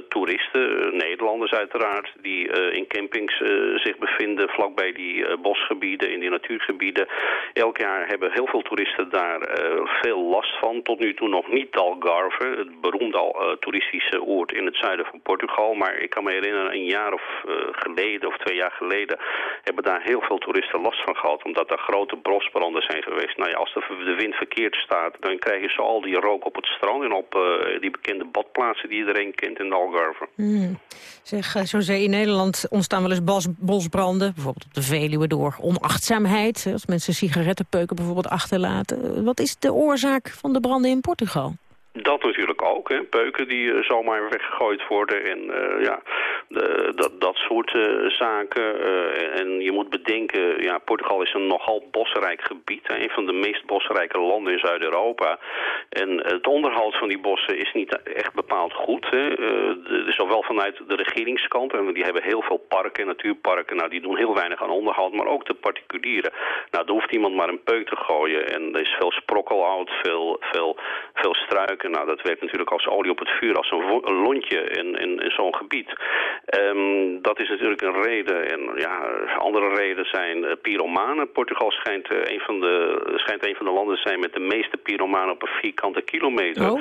toeristen, Nederlanders uiteraard, die in campings uh, zich bevinden, vlakbij die uh, bosgebieden, in die natuurgebieden. Elk jaar hebben heel veel toeristen daar veel last van. Tot nu toe nog niet Algarve, het beroemde toeristische oord in het zuiden van Portugal. Maar ik kan me herinneren, een jaar of geleden of twee jaar geleden hebben daar heel veel toeristen last van gehad. Omdat er grote bosbranden zijn geweest. Nou ja, als de, de wind verkeerd staat, dan krijg je zo al die rook op het strand en op die bekende badplaatsen die iedereen kent in de Algarve. Mm. Zeg, José, in Nederland Ontstaan wel eens bos, bosbranden. Bijvoorbeeld op de Veluwe door onachtzaamheid. Als mensen sigarettenpeuken bijvoorbeeld achterlaten. Wat is de oorzaak van de branden in Portugal? Dat natuurlijk ook. Hè. Peuken die uh, zomaar weggegooid worden en uh, ja, dat, dat soort uh, zaken. en je moet bedenken, ja, Portugal is een nogal bosrijk gebied. Hè, een van de meest bosrijke landen in Zuid-Europa. En het onderhoud van die bossen is niet echt bepaald goed. Hè. De, zowel vanuit de regeringskant, en die hebben heel veel parken, natuurparken. Nou, die doen heel weinig aan onderhoud, maar ook de particulieren. Nou, er hoeft iemand maar een peuk te gooien. En er is veel sprokkelhout, veel, veel, veel struiken. Nou, dat werkt natuurlijk als olie op het vuur, als een, lontje in, in zo'n gebied. Um, dat is natuurlijk een reden. En ja, andere redenen zijn uh, pyromanen. Portugal schijnt, uh, een van de, schijnt een van de landen te zijn met de meeste pyromanen op een vierkante kilometer. Oh.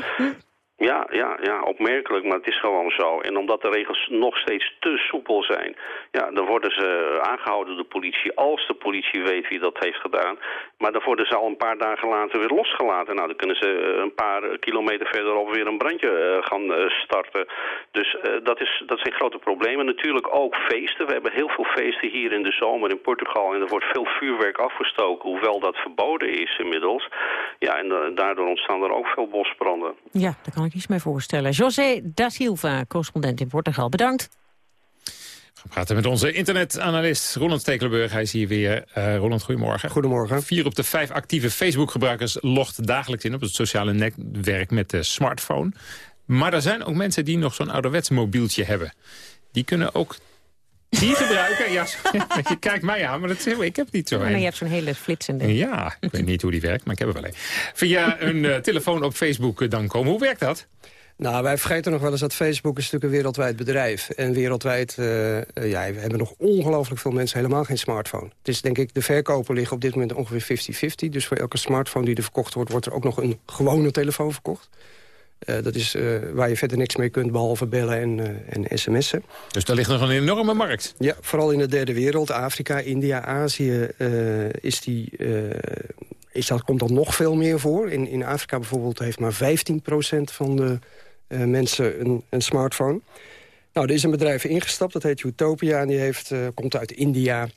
Ja, ja, ja, opmerkelijk, maar het is gewoon zo. En omdat de regels nog steeds te soepel zijn, ja, dan worden ze aangehouden door de politie als de politie weet wie dat heeft gedaan. Maar dan worden ze al een paar dagen later weer losgelaten. Nou, dan kunnen ze een paar kilometer verderop weer een brandje uh, gaan uh, starten. Dus dat, is, dat zijn grote problemen. Natuurlijk ook feesten. We hebben heel veel feesten hier in de zomer in Portugal en er wordt veel vuurwerk afgestoken, hoewel dat verboden is inmiddels. Ja, en daardoor ontstaan er ook veel bosbranden. Ja, dat kan ik iets mee voorstellen. José da Silva, correspondent in Portugal. Bedankt. We praten met onze internetanalist Roland Stekelenburg. Hij is hier weer. Eh Roland, goedemorgen. Goedemorgen. Vier op de vijf actieve Facebook-gebruikers logt dagelijks in... op het sociale netwerk met de smartphone. Maar er zijn ook mensen die nog zo'n ouderwets mobieltje hebben. Die kunnen ook die gebruiken. Ja, je kijkt mij aan, maar dat is, ik heb niet zo Maar je hebt zo'n hele flitsende... Ja, ik weet niet hoe die werkt, maar ik heb er wel een. Via een eh, telefoon op Facebook eh, dan komen. Hoe werkt dat? Nou, wij vergeten nog wel eens dat Facebook is natuurlijk een wereldwijd bedrijf. En wereldwijd eh, eh, ja, we hebben nog ongelooflijk veel mensen helemaal geen smartphone. Het is denk ik, de verkopen liggen op dit moment ongeveer 50-50. Dus voor elke smartphone die er verkocht wordt, wordt er ook nog een gewone telefoon verkocht. Eh, dat is eh, waar je verder niks mee kunt behalve bellen en, eh, en sms'en. Dus daar ligt nog een enorme markt. Ja, vooral in de derde wereld, Afrika, India, Azië, is die, is dat, komt dat nog veel meer voor. In, in Afrika bijvoorbeeld heeft maar 15% van de mensen een, een smartphone. Nou, er is een bedrijf ingestapt, dat heet Utopia, en die heeft, komt uit India...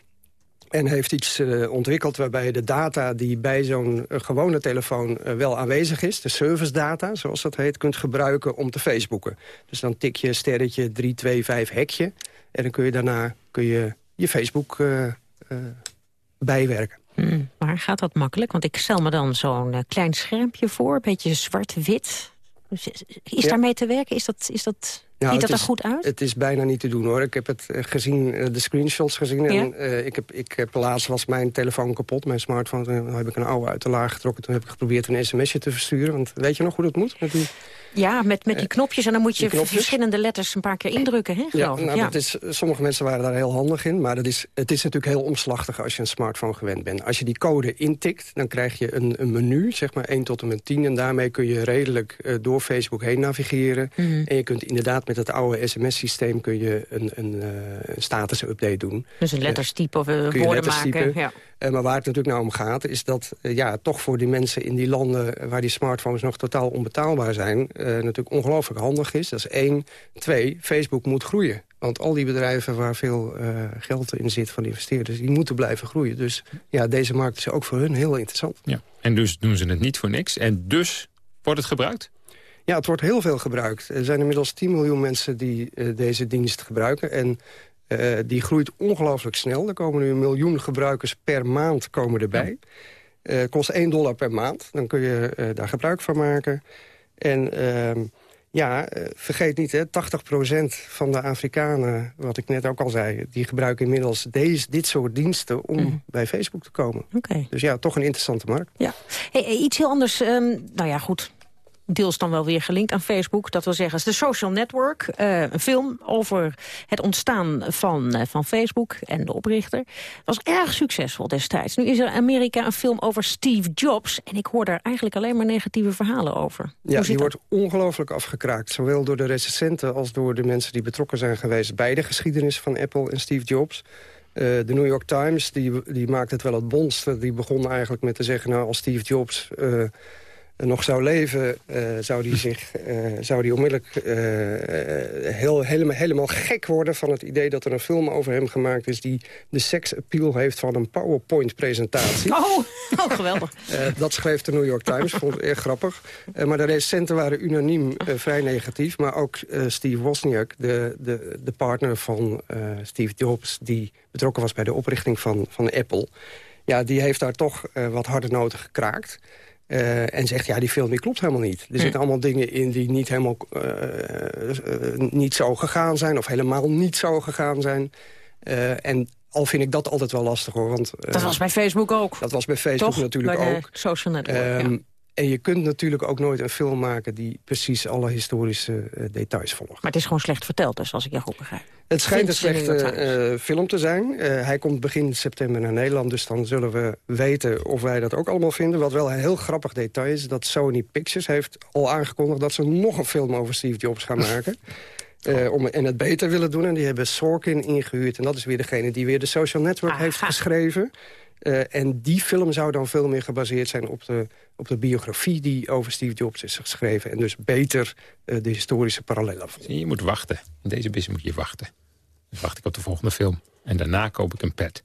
En heeft iets eh, ontwikkeld waarbij de data die bij zo'n eh, gewone telefoon eh, wel aanwezig is... de service data, zoals dat heet, kunt gebruiken om te Facebooken. Dus dan tik je sterretje 325 hekje... en dan kun je daarna kun je, je Facebook bijwerken. Hmm, maar gaat dat makkelijk? Want ik stel me dan zo'n klein schermpje voor, een beetje zwart-wit. Is is Ja. daarmee te werken? Is dat, is dat, Nou, ziet dat er goed uit? Het is bijna niet te doen hoor. Ik heb het eh, gezien, eh, de screenshots gezien. Ja? En, eh, ik, heb, ik heb laatst was mijn telefoon kapot, mijn smartphone. Toen heb ik een oude uit de laag getrokken. Toen heb ik geprobeerd een sms'je te versturen. Want weet je nog hoe dat moet? Met die... Ja, met, met die knopjes. En dan moet je verschillende letters een paar keer indrukken, hè, Ja, geloof nou, Ja. Dat is, sommige mensen waren daar heel handig in. Maar dat is, het is natuurlijk heel omslachtig als je een smartphone gewend bent. Als je die code intikt, dan krijg je een, een menu, zeg maar 1 tot en met 10. En daarmee kun je redelijk door Facebook heen navigeren. Mhm. En je kunt inderdaad met het oude sms-systeem... kun je een, een, eh, een status-update doen. Dus een letters typen of Kun je woorden letters maken. typen. Ja. Eh, maar waar het natuurlijk nou om gaat, is dat ja, toch voor die mensen in die landen... waar die smartphones nog totaal onbetaalbaar zijn... eh, natuurlijk ongelooflijk handig is. Dat is één. Twee, Facebook moet groeien. Want al die bedrijven waar veel eh, geld in zit van investeerders... die moeten blijven groeien. Dus ja, deze markt is ook voor hun heel interessant. Ja. En dus doen ze het niet voor niks. En dus wordt het gebruikt? Ja, het wordt heel veel gebruikt. Er zijn inmiddels 10 miljoen mensen die eh, deze dienst gebruiken. En eh, die groeit ongelooflijk snel. Er komen nu een miljoen gebruikers per maand komen erbij. Eh, Het kost 1 dollar per maand. Dan kun je eh, daar gebruik van maken. En ehm, ja, eh, vergeet niet, hè, 80% van de Afrikanen, wat ik net ook al zei... die gebruiken inmiddels deze, dit soort diensten om bij Facebook te komen. Oké. Dus ja, toch een interessante markt. Ja. Hey, hey, iets heel anders. ehm, nou ja, goed. Deels dan wel weer gelinkt aan Facebook. Dat wil zeggen, het is de Social Network. eh, een film over het ontstaan van, eh, van Facebook en de oprichter. was erg succesvol destijds. Nu is er in Amerika een film over Steve Jobs. En ik hoor daar eigenlijk alleen maar negatieve verhalen over. Ja, die dat? wordt ongelooflijk afgekraakt. Zowel door de recensenten als door de mensen die betrokken zijn geweest... bij de geschiedenis van Apple en Steve Jobs. Eh, de New York Times die, die maakt het wel het bonste. Die begon eigenlijk met te zeggen... nou, als Steve Jobs nog zou leven... eh, zou die zich eh, zou die onmiddellijk eh, heel, helemaal, helemaal gek worden... van het idee dat er een film over hem gemaakt is... die de seksappeal heeft van een PowerPoint-presentatie. Oh, oh geweldig. Eh, dat schreef de New York Times, vond ik erg grappig. Eh, maar de recensenten waren unaniem eh, vrij negatief. Maar ook eh, Steve Wozniak, de, de, de partner van eh, Steve Jobs... die betrokken was bij de oprichting van, van Apple... ja, die heeft daar toch eh, wat harde noten gekraakt... Eh, en zegt, ja, die film die klopt helemaal niet. Er zitten allemaal dingen in die niet helemaal eh, eh, niet zo gegaan zijn... of helemaal niet zo gegaan zijn. En al vind ik dat altijd wel lastig, hoor. Want, Dat was bij Facebook ook. dat was bij Facebook Toch? natuurlijk bij ook. Social Network, Ehm, ja. En je kunt natuurlijk ook nooit een film maken... die precies alle historische eh, details volgt. Maar het is gewoon slecht verteld, dus als ik je goed begrijp. Het schijnt een slechte eh, film te zijn. Eh, hij komt begin september naar Nederland, dus dan zullen we weten of wij dat ook allemaal vinden. Wat wel een heel grappig detail is, dat Sony Pictures heeft al aangekondigd... dat ze nog een film over Steve Jobs gaan maken. Om, en het beter willen doen. En die hebben Sorkin ingehuurd. En dat is weer degene die weer de Social Network heeft geschreven. Eh, en die film zou dan veel meer gebaseerd zijn op de, op de biografie... die over Steve Jobs is geschreven. En dus beter eh, de historische parallellen. Je moet wachten. In deze business moet je wachten. Dus wacht ik op de volgende film. En daarna koop ik een pet.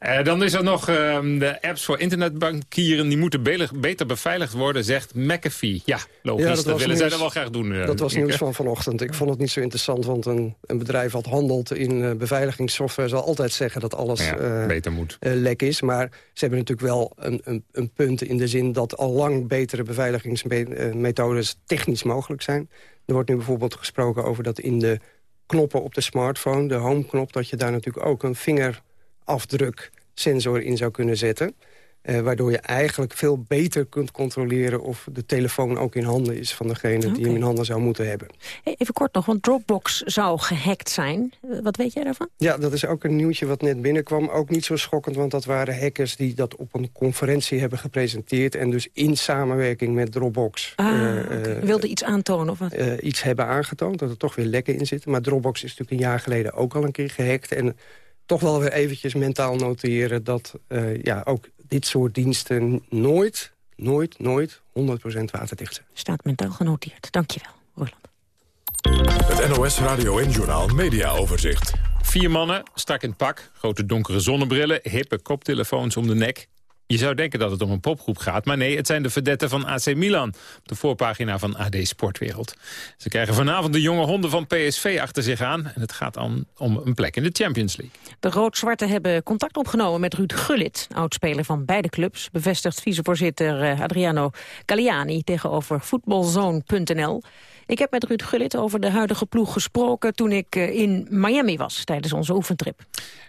Uh, dan is er nog uh, de apps voor internetbankieren. Die moeten be beter beveiligd worden, zegt McAfee. Ja, logisch. Ja, dat, dat willen zij dan wel graag doen. Uh, dat was nieuws van vanochtend. Ik vond het niet zo interessant, want een, een bedrijf wat handelt in beveiligingssoftware... zal altijd zeggen dat alles ja, beter moet. lek is. Maar ze hebben natuurlijk wel een, een, een punt in de zin... dat al lang betere beveiligingsmethodes technisch mogelijk zijn. Er wordt nu bijvoorbeeld gesproken over dat in de knoppen op de smartphone, de home-knop... dat je daar natuurlijk ook een vingerafdruksensor in zou kunnen zetten. Uh, waardoor je eigenlijk veel beter kunt controleren... of de telefoon ook in handen is van degene die hem in handen zou moeten hebben. Even kort nog, want Dropbox zou gehackt zijn. Uh, wat weet jij daarvan? Ja, dat is ook een nieuwtje wat net binnenkwam. Ook niet zo schokkend, want dat waren hackers die dat op een conferentie hebben gepresenteerd... en dus in samenwerking met Dropbox... Ah, uh, Wilde iets aantonen of wat? iets hebben aangetoond, dat er toch weer lekken in zitten. Maar Dropbox is natuurlijk een jaar geleden ook al een keer gehackt... en toch wel weer eventjes mentaal noteren dat ja, ook dit soort diensten nooit, nooit, nooit 100% waterdicht zijn. Staat mentaal genoteerd. Dankjewel, Roland. Het NOS Radio en Journaal Media Overzicht. Vier mannen, strak in het pak, grote donkere zonnebrillen... hippe koptelefoons om de nek je zou denken dat het om een popgroep gaat, maar nee, het zijn de verdetten van AC Milan. Op de voorpagina van AD Sportwereld. Ze krijgen vanavond de jonge honden van PSV achter zich aan. En het gaat dan om een plek in de Champions League. De Rood-Zwarte hebben contact opgenomen met Ruud Gullit, oudspeler van beide clubs. Bevestigt vicevoorzitter eh, Adriano Galliani tegenover voetbalzone.nl. Ik heb met Ruud Gullit over de huidige ploeg gesproken toen ik eh, in Miami was tijdens onze oefentrip.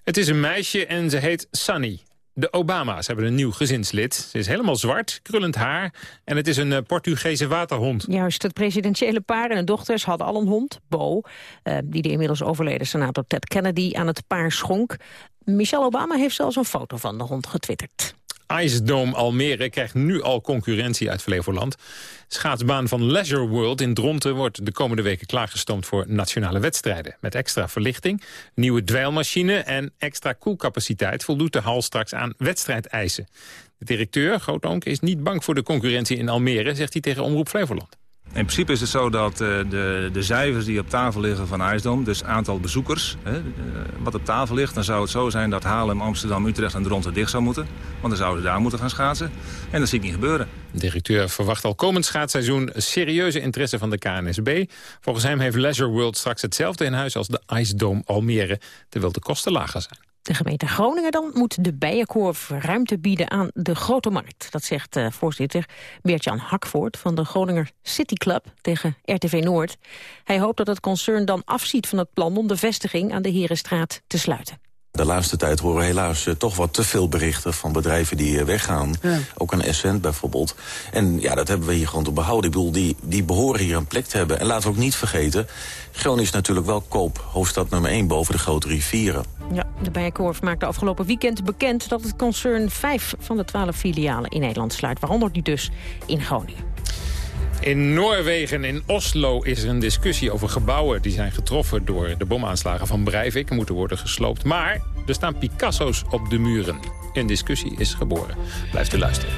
Het is een meisje en ze heet Sunny. De Obama's hebben een nieuw gezinslid. Ze is helemaal zwart, krullend haar en het is een uh, Portugese waterhond. Juist, het presidentiële paar en de dochters hadden al een hond, Bo... Uh, die de inmiddels overleden senator Ted Kennedy aan het paar schonk. Michelle Obama heeft zelfs een foto van de hond getwitterd. Ice Almere krijgt nu al concurrentie uit Flevoland. Schaatsbaan van Leisure World in Dronten wordt de komende weken klaargestoomd voor nationale wedstrijden. Met extra verlichting, nieuwe dweilmachine en extra koelcapaciteit voldoet de hal straks aan wedstrijdeisen. De directeur, Grootonk, is niet bang voor de concurrentie in Almere, zegt hij tegen Omroep Flevoland. In principe is het zo dat uh, de, de cijfers die op tafel liggen van IJsdom, dus aantal bezoekers, hè, uh, wat op tafel ligt, dan zou het zo zijn dat Haarlem, Amsterdam, Utrecht en Dronten dicht zou moeten. Want dan zouden ze daar moeten gaan schaatsen. En dat zie ik niet gebeuren. De directeur verwacht al komend schaatsseizoen serieuze interesse van de KNSB. Volgens hem heeft Leisure World straks hetzelfde in huis als de IJsdom Almere, terwijl de kosten lager zijn. De gemeente Groningen dan moet de Bijenkorf ruimte bieden aan de Grote Markt. Dat zegt uh, voorzitter Beert-Jan Hakvoort van de Groninger City Club tegen RTV Noord. Hij hoopt dat het concern dan afziet van het plan om de vestiging aan de Herenstraat te sluiten. De laatste tijd horen we helaas uh, toch wat te veel berichten van bedrijven die uh, weggaan. Ja. Ook een Essent bijvoorbeeld. En ja, dat hebben we hier gewoon te behouden. Ik bedoel, die, die behoren hier een plek te hebben. En laten we ook niet vergeten, Groningen is natuurlijk wel koop hoofdstad nummer 1 boven de grote rivieren. Ja, de Bijenkorf maakte afgelopen weekend bekend dat het concern vijf van de twaalf filialen in Nederland sluit. Waaronder die dus in Groningen. In Noorwegen, in Oslo, is er een discussie over gebouwen... die zijn getroffen door de bomaanslagen van Breivik... moeten worden gesloopt. Maar er staan Picasso's op de muren. Een discussie is geboren. Blijft u luisteren.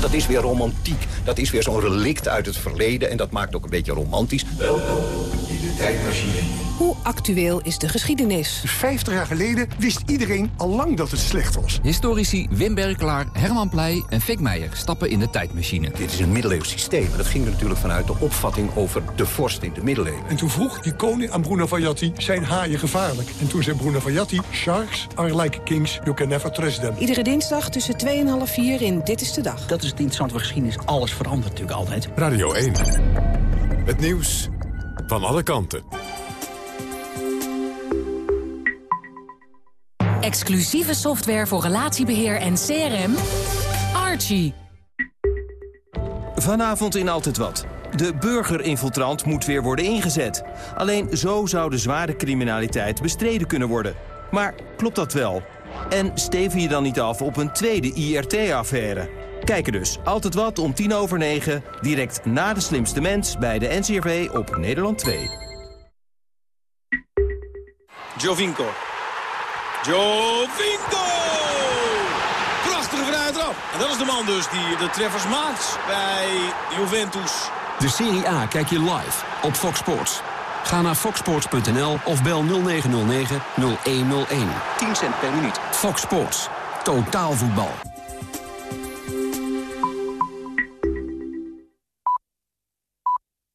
Dat is weer romantiek. Dat is weer zo'n relict uit het verleden. En dat maakt ook een beetje romantisch. Welkom in de tijdmachine. Hoe actueel is de geschiedenis? Dus 50 jaar geleden wist iedereen al lang dat het slecht was. Historici Wim Berklaar, Herman Pleij en Fik Meijer stappen in de tijdmachine. Dit is een middeleeuws systeem. En dat ging er natuurlijk vanuit de opvatting over de vorst in de middeleeuwen. En toen vroeg die koning aan Bruno Vajatti, zijn haaien gevaarlijk? En toen zei Bruno Vajatti, sharks are like kings, you can never trust them. Iedere dinsdag tussen 2 en half 4 in Dit is de Dag. Dat is het interessante van geschiedenis. Alles verandert natuurlijk altijd. Radio 1. Het nieuws van alle kanten. Exclusieve software voor relatiebeheer en CRM. Archie. Vanavond in Altijd Wat. De burgerinfiltrant moet weer worden ingezet. Alleen zo zou de zware criminaliteit bestreden kunnen worden. Maar klopt dat wel? En steven je dan niet af op een tweede IRT-affaire? Kijken dus. Altijd wat om tien over negen. Direct na de slimste mens bij de NCRV op Nederland 2. Jovinko. Jovinko! Prachtige vrije trap. En dat is de man dus die de treffers maakt bij Juventus. De Serie A kijk je live op Fox Sports. Ga naar foxsports.nl of bel 0909 0101. 10 cent per minuut. Fox Sports. Totaal voetbal.